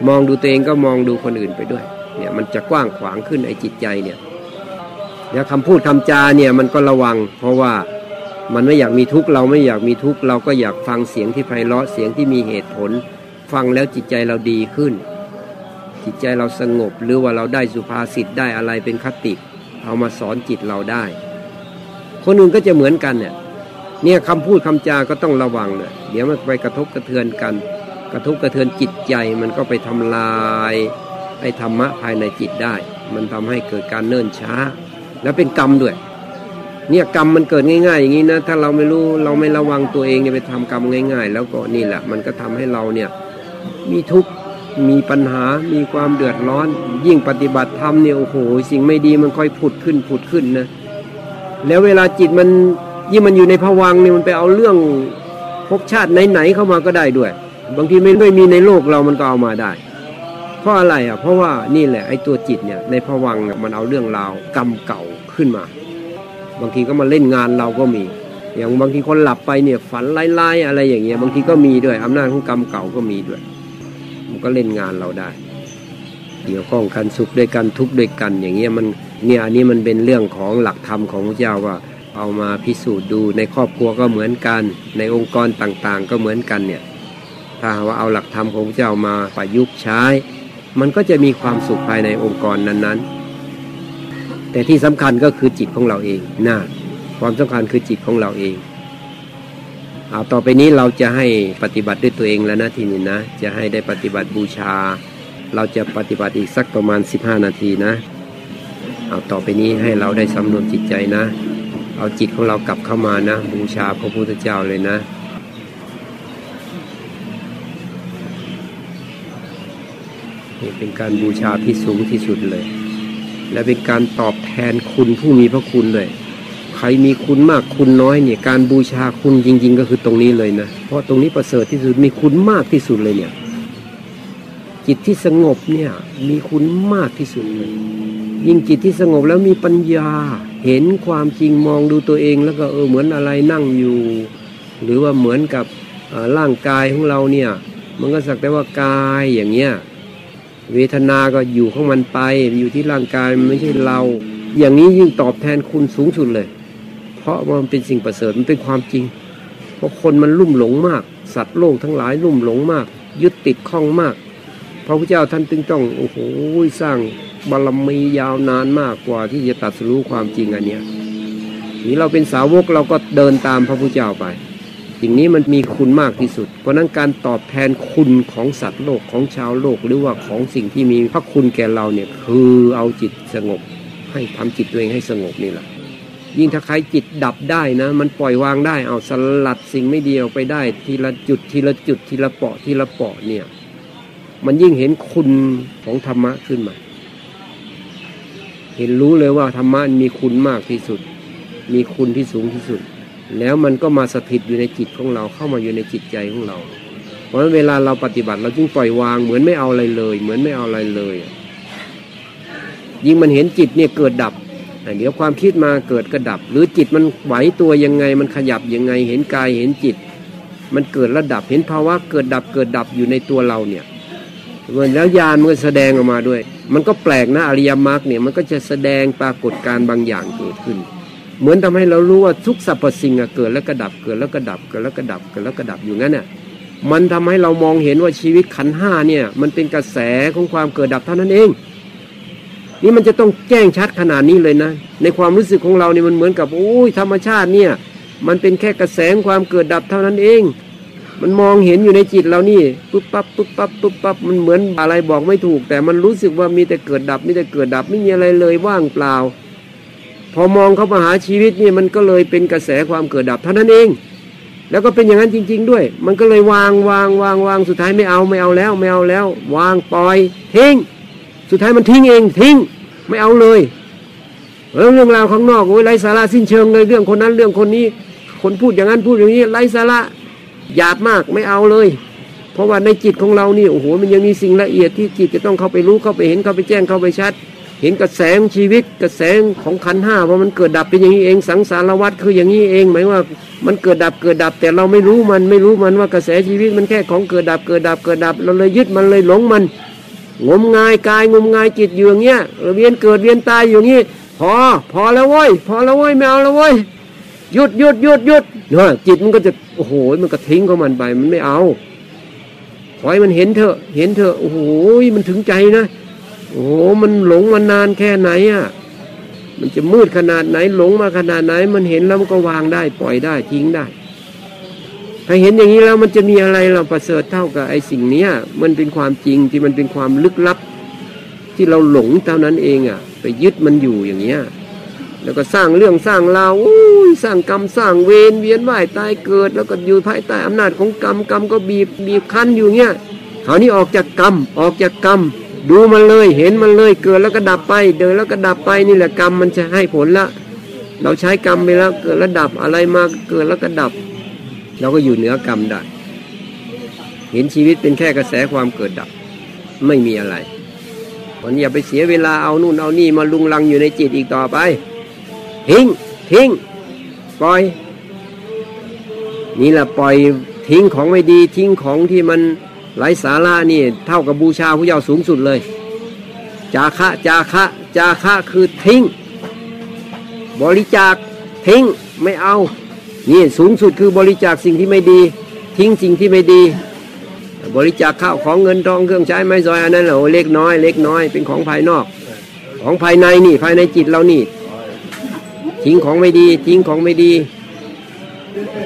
มองดูตัวเองก็มองดูคนอื่นไปด้วยเนี่ยมันจะกว้างขวางขึ้นไอ้จิตใจเนี่ยเดี๋ยวคำพูดคำจาเนี่ยมันก็ระวัง เพราะว่ามันไม่อยากมีทุกข์เราไม่อยากมีทุกข์เราก็อยากฟังเสียงที่ไพเราะเสียงที่มีเหตุผล ฟังแล้วจิตใจเราดีขึ้น จิตใจเราสงบ หรือว่าเราได้สุภาษิตได้อะไรเป็นคติ เอามาสอนจิตเราได้ คนอื่นก็จะเหมือนกันเนี่ยเนี่ยคำพูดคำจาก็ต้องระวังเนี่ยเดี๋ยวมันไปกระทบกระเทือนกัน กระทบกระเทือนจิตใจมันก็ไปทำลายไอ้ธรรมะภายในจิตได้ มันทำให้เกิดการเนิ่นช้า แล้วเป็นกรรมด้วย เนี่ยกรรมมันเกิดง่ายๆ อย่างนี้นะถ้าเราไม่รู้เราไม่ระวังตัวเองเนี่ยไปทำกรรมง่าย ๆ แล้วก็นี่แหละ มันก็ทำให้เราเนี่ยมีทุกข์ มีปัญหามีความเดือดร้อน ยิ่งปฏิบัติธรรมเนี่ยโอ้โหสิ่งไม่ดีมันค่อยผุดขึ้นผุดขึ้นนะแล้วเวลาจิตมันยิ่งมันอยู่ในภวังเนี่ยมันไปเอาเรื่องภพชาติไหนๆเข้ามาก็ได้ด้วย บางทีไม่ไม่มีในโลกเรามันก็เอามาได้ เพราะอะไรอะเพราะว่านี่แหละไอ้ตัวจิตเนี่ยในภวังมันเอาเรื่องราวกรรมเก่าขึ้นมา บางทีก็มาเล่นงานเราก็มี อย่างบางทีคนหลับไปเนี่ยฝันไล่ๆอะไรอย่างเงี้ยบางทีก็มีด้วยอำนาจของกรรมเก่าก็มีด้วย มันก็เล่นงานเราได้เกี่ยวข้องกันสุขด้วยกันทุกข์ด้วยกัน อย่างเงี้ยมันเนี่ยอันนี้มันเป็นเรื่องของหลักธรรมของพระเจ้าว่า เอามาพิสูจน์ดูในครอบครัวก็เหมือนกัน ในองค์กรต่างๆ ก็เหมือนกันเนี่ยถ้าว่าเอาหลักธรรมของพระเจ้ามาประยุกต์ใช้ มันก็จะมีความสุขภายในองค์กรนั้นๆ แต่ที่สำคัญก็คือจิตของเราเองนะความสำคัญคือจิตของเราเอง เอาต่อไปนี้เราจะให้ปฏิบัติด้วยตัวเองแล้วนะทีนี้นะ จะให้ได้ปฏิบัติบูชา เราจะปฏิบัติอีกสักประมาณ 15 นาทีนะ เอาต่อไปนี้ให้เราได้สำรวมจิตใจนะ เอาจิตของเรากลับเข้ามานะ บูชาพระพุทธเจ้าเลยนะนี่เป็นการบูชาที่สูงที่สุดเลย และเป็นการตอบแทนคุณผู้มีพระคุณเลย ใครมีคุณมากคุณน้อยเนี่ยการบูชาคุณจริง ๆ ก็คือตรงนี้เลยนะ เพราะตรงนี้ประเสริฐที่สุดมีคุณมากที่สุดเลยเนี่ย จิตที่สงบเนี่ย มีคุณมากที่สุดเลย ยิ่งจิตที่สงบแล้วมีปัญญา เห็นความจริงมองดูตัวเองแล้วก็เออเหมือนอะไรนั่งอยู่ หรือว่าเหมือนกับร่างกายของเราเนี่ย มันก็สักแต่ว่ากายอย่างเงี้ยเวทนาก็อยู่ของมันไป อยู่ที่ร่างกายมันไม่ใช่เรา อย่างนี้ยิ่งตอบแทนคุณสูงสุดเลย ราะว่ามันเป็นสิ่งประเสริฐมันเป็นความจริง เพราะคนมันลุ่มหลงมาก สัตว์โลกทั้งหลายลุ่มหลงมาก ยึดติดข้องมาก พระพุทธเจ้าท่านจึงต้องโอ้โหสร้างบารมียาวนานมากกว่าที่จะตัดสู้ความจริงอันเนี้ยนี่เราเป็นสาวกเราก็เดินตามพระพุทธเจ้าไปสิ่งนี้มันมีคุณมากที่สุด เพราะนั้นการตอบแทนคุณของสัตว์โลกของชาวโลก หรือว่าของสิ่งที่มีพระคุณแก่เราเนี่ยคือเอาจิตสงบ ให้ทำจิตตัวเองให้สงบนี่แหละ ยิ่งถ้าใครจิตดับได้นะ มันปล่อยวางได้เอาสลัดสิ่งไม่ดีออกไปได้ ทีละจุดทีละจุดทีละเปาะทีละเปาะเนี่ย มันยิ่งเห็นคุณของธรรมะขึ้นมา เห็นรู้เลยว่าธรรมะมีคุณมากที่สุด มีคุณที่สูงที่สุด แล้วมันก็มาสถิตอยู่ในจิตของเราเข้ามาอยู่ในจิตใจของเรา เพราะเวลาเราปฏิบัติเราจึงปล่อยวางเหมือนไม่เอาอะไรเลย เหมือนไม่เอาอะไรเลย ยิ่งมันเห็นจิตเนี่ยเกิดดับ เดี๋ยวความคิดมาเกิดกระดับ หรือจิตมันไหวตัวยังไง มันขยับยังไง เห็นกายเห็นจิต มันเกิดระดับเห็นภาวะเกิดดับเกิดดับอยู่ในตัวเราเนี่ยแล้วญาณมันก็แสดงออกมาด้วย มันก็แปลกนะอริยมรรคเนี่ยมันก็จะแสดงปรากฏการบางอย่างเกิดขึ้น เหมือนทำให้เรารู้ว่าทุกสรรพสิ่งเกิดแล้วก็ดับเกิดแล้วก็ดับเกิดแล้วก็ดับเกิดแล้วก็ดับอยู่งั้นน่ะมันทำให้เรามองเห็นว่าชีวิตขันห้าเนี่ยมันเป็นกระแสของความเกิดดับเท่านั้นเอง นี่มันจะต้องแจ้งชัดขนาดนี้เลยนะ ในความรู้สึกของเราเนี่ยมันเหมือนกับโอ้ยธรรมชาติเนี่ย มันเป็นแค่กระแสความเกิดดับเท่านั้นเอง มันมองเห็นอยู่ในจิตเรานี่ปุ๊บปั๊บปุ๊บปั๊บปุ๊บปั๊บมันเหมือนอะไรบอกไม่ถูก แต่มันรู้สึกว่ามีแต่เกิดดับมีแต่เกิดดับไม่มีอะไรเลยว่างเปล่า พอมองเข้ามาหาชีวิตนี่มันก็เลยเป็นกระแสความเกิดดับเท่านั้นเอง แล้วก็เป็นอย่างนั้นจริง ๆ ด้วย มันก็เลยวางวางวางวางสุดท้ายไม่เอาไม่เอาแล้วไม่เอาแล้ว วางปล่อยทิ้ง สุดท้ายมันทิ้งเองทิ้งไม่เอาเลยเรื่องราวข้างนอกโอ้ยไร้สาระสิ้นเชิงเลยเรื่องคนนั้นเรื่องคนนี้ คนพูดอย่างนั้นพูดอย่างนี้ไร้สาระหยาบมากไม่เอาเลย เพราะว่าในจิตของเรานี่โอ้โหมันยังมีสิ่งละเอียดที่จิตจะต้องเข้าไปรู้เข้าไปเห็นเข้าไปแจ้งเข้าไปชัด เห็นกระแสงชีวิตกระแสของขันห้าว่ามันเกิดดับเป็นอย่างนี้เองสังสารวัฏคืออย่างนี้เองหมายว่ามันเกิดดับเกิดดับ แต่เราไม่รู้มันไม่รู้มันว่ากระแสชีวิตมันแค่ของเกิดดับเกิดดับเกิดดับ เราเลยยึดมันเลยหลงมัน งมงายกายงมงายจิตอยู่อย่างเงี้ยเวียนเกิดเวียนตายอยู่างนี้พอ พอแล้วเว้ยพอแล้วเว้ยไม่เอาแล้วเว้ยหยุดหยุดหยุดหยุดเนี่ยจิตมันก็จะโอ้โหมันก็ทิ้งของมันไปมันไม่เอาขอให้มันเห็นเถอะ เห็นเถอะโอ้โหมันถึงใจนะโอ้โหมันหลงมานานแค่ไหนอะมันจะมืดขนาดไหนหลงมาขนาดไหน มันเห็นแล้วมันก็วางได้ ปล่อยได้ทิ้งได้ ถ้าเห็นอย่างนี้แล้วมันจะมีอะไรเราประเสริฐเท่ากับไอ้สิ่งเนี้ย มันเป็นความจริงที่มันเป็นความลึกลับ ที่เราหลงเท่านั้นเองอะ ไปยึดมันอยู่อย่างเงี้ย แล้วก็สร้างเรื่องสร้างราวสร้างกรรมสร้างเวรเวียนว่ายตายเกิด แล้วก็อยู่ภายใต้อำนาจของกรรมกรรมก็บีบบีบคั้นอยู่เงี้ยคราวนี้ออกจากกรรมออกจากกรรมดูมันเลยเห็นมันเลยเกิดแล้วก็ดับไป เดินแล้วก็ดับไปนี่แหละกรรมมันจะให้ผลละ เราใช้กรรมไปแล้วเกิดระดับอะไรมาเกิดแล้วก็ดับ เราก็อยู่เหนือกรรมได้เห็นชีวิตเป็นแค่กระแสความเกิดดับ ไม่มีอะไรวันอย่าไปเสียเวลาเอานู่นเอานี่มาลุงลังอยู่ในจิตอีกต่อไปทิ้งทิ้งปล่อย นี่แหละปล่อยทิ้งของไม่ดีทิ้งของที่มันไร้สาระนี่ เท่ากับบูชาผู้เยาวสูงสุดเลย จาคะจาคะจาคะคือทิ้ง บริจาคทิ้งไม่เอา นี่สูงสุดคือบริจาคสิ่งที่ไม่ดี ทิ้งสิ่งที่ไม่ดี บริจาคข้าวของเงินทองเครื่องใช้ไม้ซอยอันนั้นเหรอเล็กน้อย เล็กน้อยเป็นของภายนอก ของภายในนี่ภายในจิตเรานี่ ทิ้งของไม่ดี ทิ้งของไม่ดี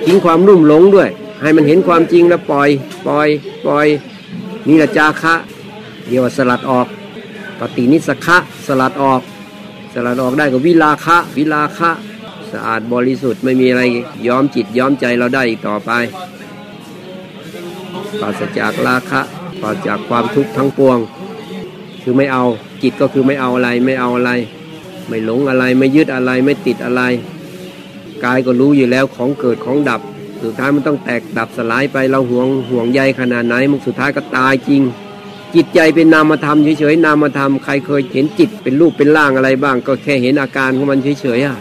ทิ้งความรุ่มหลงด้วย ให้มันเห็นความจริงแล้วปล่อย ปล่อย ปล่อยนี่แหละจาคะเดี๋ยวสลัดออก ปฏินิสคะสลัดออก สลัดออกได้กับวิลาคะ วิลาคะ สะอาดบริสุทธิ์ไม่มีอะไรย้อมจิตย้อมใจเราได้อีกต่อไปปราศจากราคะปราศจากความทุกข์ทั้งปวง คือไม่เอาจิตก็คือไม่เอาอะไรไม่เอาอะไร ไม่หลงอะไรไม่ยึดอะไรไม่ติดอะไรกายก็รู้อยู่แล้วของเกิดของดับสุดท้ายมันต้องแตกดับสลายไปเราห่วงห่วงใยขนาดไหนมันสุดท้ายก็ตายจริง จิตใจเป็นนามธรรมเฉยๆนามธรรมใครเคยเห็นจิตเป็นรูปเป็นร่างอะไรบ้าง ก็แค่เห็นอาการของมันเฉยๆอะ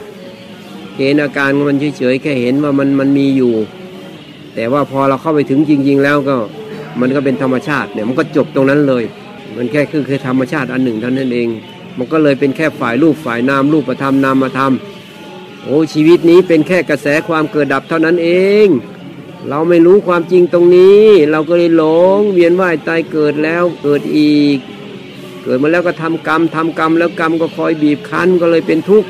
เห็นอาการมันเฉยๆแค่เห็นว่ามันมันมีอยู่ แต่ว่าพอเราเข้าไปถึงจริง ๆ แล้วก็มันก็เป็นธรรมชาติเนี่ยมันก็จบตรงนั้นเลย มันแค่คือคือธรรมชาติอันหนึ่งเท่านั้นเอง มันก็เลยเป็นแค่ฝ่ายรูปฝ่ายนามรูปธรรมนามธรรมโอ้ชีวิตนี้เป็นแค่กระแสความเกิดดับเท่านั้นเอง เราไม่รู้ความจริงตรงนี้ เราก็เลยหลงเวียนว่ายตายเกิดแล้วเกิดอีก เกิดมาแล้วก็ทำกรรมทำกรรมแล้วกรรมก็คอยบีบคั้นก็เลยเป็นทุกข์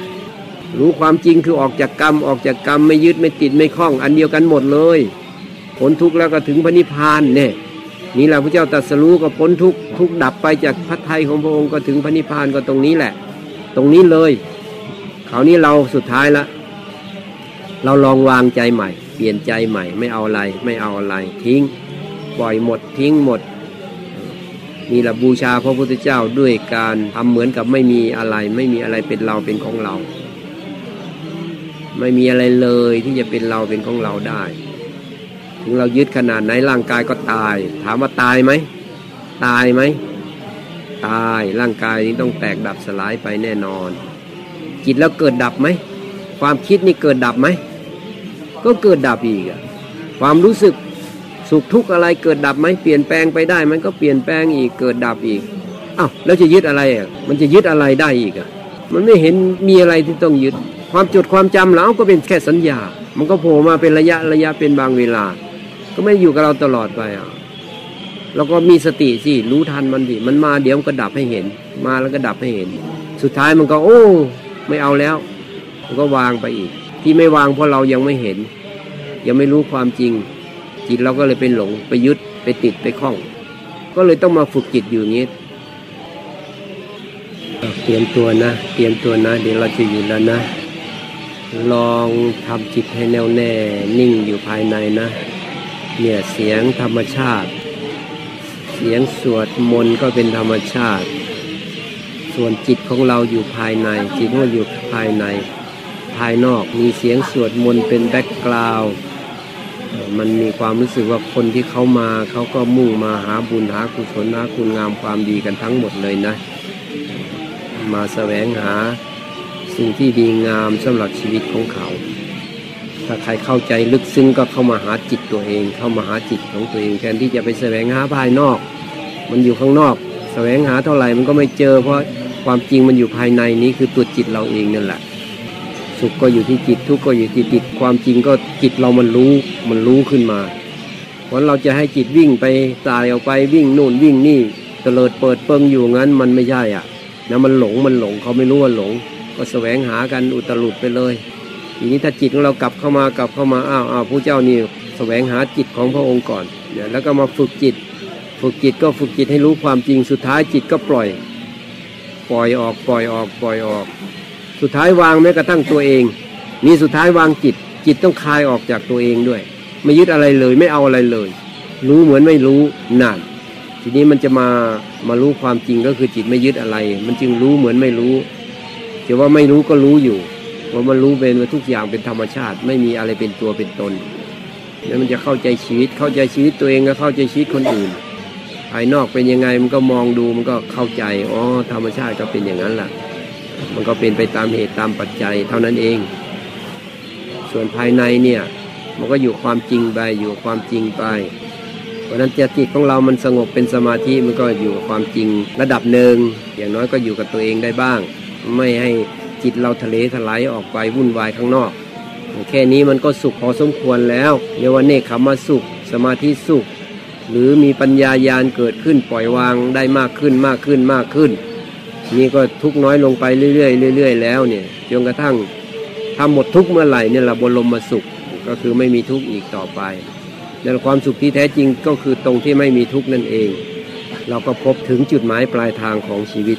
รู้ความจริงคือออกจากกรรมออกจากกรรมไม่ยึดไม่ติดไม่คล้อง อันเดียวกันหมดเลยพ้นทุกข์แล้วก็ถึงพระนิพพานเนี่ยนี่แหละพระเจ้าตรัสรู้ก็พ้นทุกข์ทุกดับไปจากพระทัยของพระองค์ก็ถึงพระนิพพานก็ตรงนี้แหละ ตรงนี้เลยคราวนี้เราสุดท้ายละ เราลองวางใจใหม่ เปลี่ยนใจใหม่ ไม่เอาอะไร ไม่เอาอะไร ทิ้ง ปล่อยหมด ทิ้งหมดนี่แหละบูชาพระพุทธเจ้าด้วยการทำเหมือนกับไม่มีอะไร ไม่มีอะไรเป็นเราเป็นของเรา ไม่มีอะไรเลยที่จะเป็นเราเป็นของเราได้ ถึงเรายึดขนาดไหนร่างกายก็ตาย ถามว่าตายไหมตายไหมตายร่างกายนี้ต้องแตกดับสลายไปแน่นอน จิตแล้วเกิดดับไหมความคิดนี่เกิดดับไหมก็เกิดดับอีกอะความรู้สึกสุขทุกข์อะไรเกิดดับไหมเปลี่ยนแปลงไปได้มันก็เปลี่ยนแปลงอีกเกิดดับอีกอ้าวแล้วจะยึดอะไรอะมันจะยึดอะไรได้อีกอะมันไม่เห็นมีอะไรที่ต้องยึด ความจดความจำแล้วก็เป็นแค่สัญญา มันก็โผล่มาเป็นระยะระยะเป็นบางเวลา ก็ไม่อยู่กับเราตลอดไปอะเราก็มีสติสิรู้ทันมันดิมันมาเดี๋ยวมันก็ดับให้เห็น มาแล้วก็ดับให้เห็น สุดท้ายมันก็ โอ้ ไม่เอาแล้ว มันก็วางไปอีก ที่ไม่วางเพราะเรายังไม่เห็น ยังไม่รู้ความจริง จิตเราก็เลยเป็นหลงไปยึดไปติดไปคล้อง ก็เลยต้องมาฝึกจิตอยู่งนี้เตรียมตัวนะ เตรียมตัวนะ เดี๋ยวเราจะอยู่แล้วนะ ลองทำจิตให้แน่วแน่นิ่งอยู่ภายในนะ เนี่ยเสียงธรรมชาติ เสียงสวดมนต์ก็เป็นธรรมชาติ ส่วนจิตของเราอยู่ภายใน จิตของเราอยู่ภายใน ภายนอกมีเสียงสวดมนต์เป็นแบ็กกราวด์มันมีความรู้สึกว่าคนที่เขามาเขาก็มุ่งมาหาบุญหากุศลหาคุณงามความดีกันทั้งหมดเลยนะ มาแสวงหา สิ่งที่ดีงามสำหรับชีวิตของเขา ถ้าใครเข้าใจลึกซึ้งก็เข้ามาหาจิตตัวเอง เข้ามาหาจิตของตัวเองแทนที่จะไปแสวงหาภายนอก มันอยู่ข้างนอก แสวงหาเท่าไหร่มันก็ไม่เจอ เพราะความจริงมันอยู่ภายในนี้คือตัวจิตเราเองนั่นแหละสุขก็อยู่ที่จิตทุกข์ก็อยู่ที่จิตความจริงก็จิตเรามันรู้มันรู้ขึ้นมาเพราะเราจะให้จิตวิ่งไปตายออกไปวิ่งนู่นวิ่งนี่เตลิดเปิดเปิงอยู่งั้นมันไม่ใช่อะนะมันหลงมันหลงเขาไม่รู้ว่าหลง ก็แสวงหากันอุตลุดไปเลยทีนี้ถ้าจิตของเรากลับเข้ามากลับเข้ามาอ้าวอ้าวผู้เจ้านี่แสวงหาจิตของพระองค์ก่อนเนี่ยแล้วก็มาฝึกจิต ฝึกจิตก็ฝึกจิตให้รู้ความจริงสุดท้ายจิตก็ปล่อย ปล่อยออกปล่อยออกปล่อยออก สุดท้ายวางแม้กระทั่งตัวเอง นี่สุดท้ายวางจิต จิตต้องคลายออกจากตัวเองด้วย ไม่ยึดอะไรเลยไม่เอาอะไรเลย รู้เหมือนไม่รู้นานทีนี้มันจะมามารู้ความจริงก็คือจิตไม่ยึดอะไร มันจึงรู้เหมือนไม่รู้ จะว่าไม่รู้ก็รู้อยู่ว่ามันรู้เป็นว่าทุกอย่างเป็นธรรมชาติ ไม่มีอะไรเป็นตัวเป็นตนแล้วมันจะเข้าใจชีวิตเข้าใจชีวิตตัวเองก็เข้าใจชีวิตคนอื่น ภายนอกเป็นยังไงมันก็มองดูมันก็เข้าใจอ๋อธรรมชาติก็เป็นอย่างนั้นแหละมันก็เป็นไปตามเหตุตามปัจจัยเท่านั้นเอง ส่วนภายในเนี่ยมันก็อยู่ความจริงไปอยู่ความจริงไปเพราะนั้นจิตของเรามันสงบเป็นสมาธิมันก็อยู่กับความจริงระดับหนึ่งอย่างน้อยก็อยู่กับตัวเองได้บ้าง ไม่ให้จิตเราทะเลถลายออกไปวุ่นวายข้างนอก แค่นี้มันก็สุขพอสมควรแล้วเรียกว่าเนคขมาสุข สมาธิสุข หรือมีปัญญายาณเกิดขึ้นปล่อยวางได้มากขึ้นมากขึ้นมากขึ้น นี่ก็ทุกน้อยลงไปเรื่อยๆเรื่อยๆแล้วเนี่ยจนกระทั่งทำหมดทุกเมื่อไหร่เนี่ยละบรมมาสุขก็คือไม่มีทุกข์อีกต่อไปนั่นความสุขที่แท้จริงก็คือตรงที่ไม่มีทุกข์นั่นเอง เราก็พบถึงจุดหมายปลายทางของชีวิต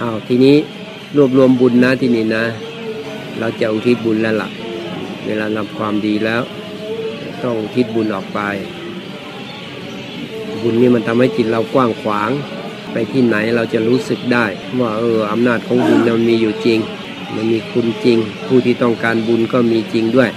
อ้าวทีนี้รวบรวมบุญนะที่นี่นะ เราจะอุทิศบุญแล้วล่ะ เวลาทำความดีแล้ว ต้องอุทิศบุญออกไป บุญนี่มันทำให้จิตเรากว้างขวาง ไปที่ไหนเราจะรู้สึกได้ ว่าเอออำนาจของบุญมันมีอยู่จริง มันมีคุณจริง ผู้ที่ต้องการบุญก็มีจริงด้วย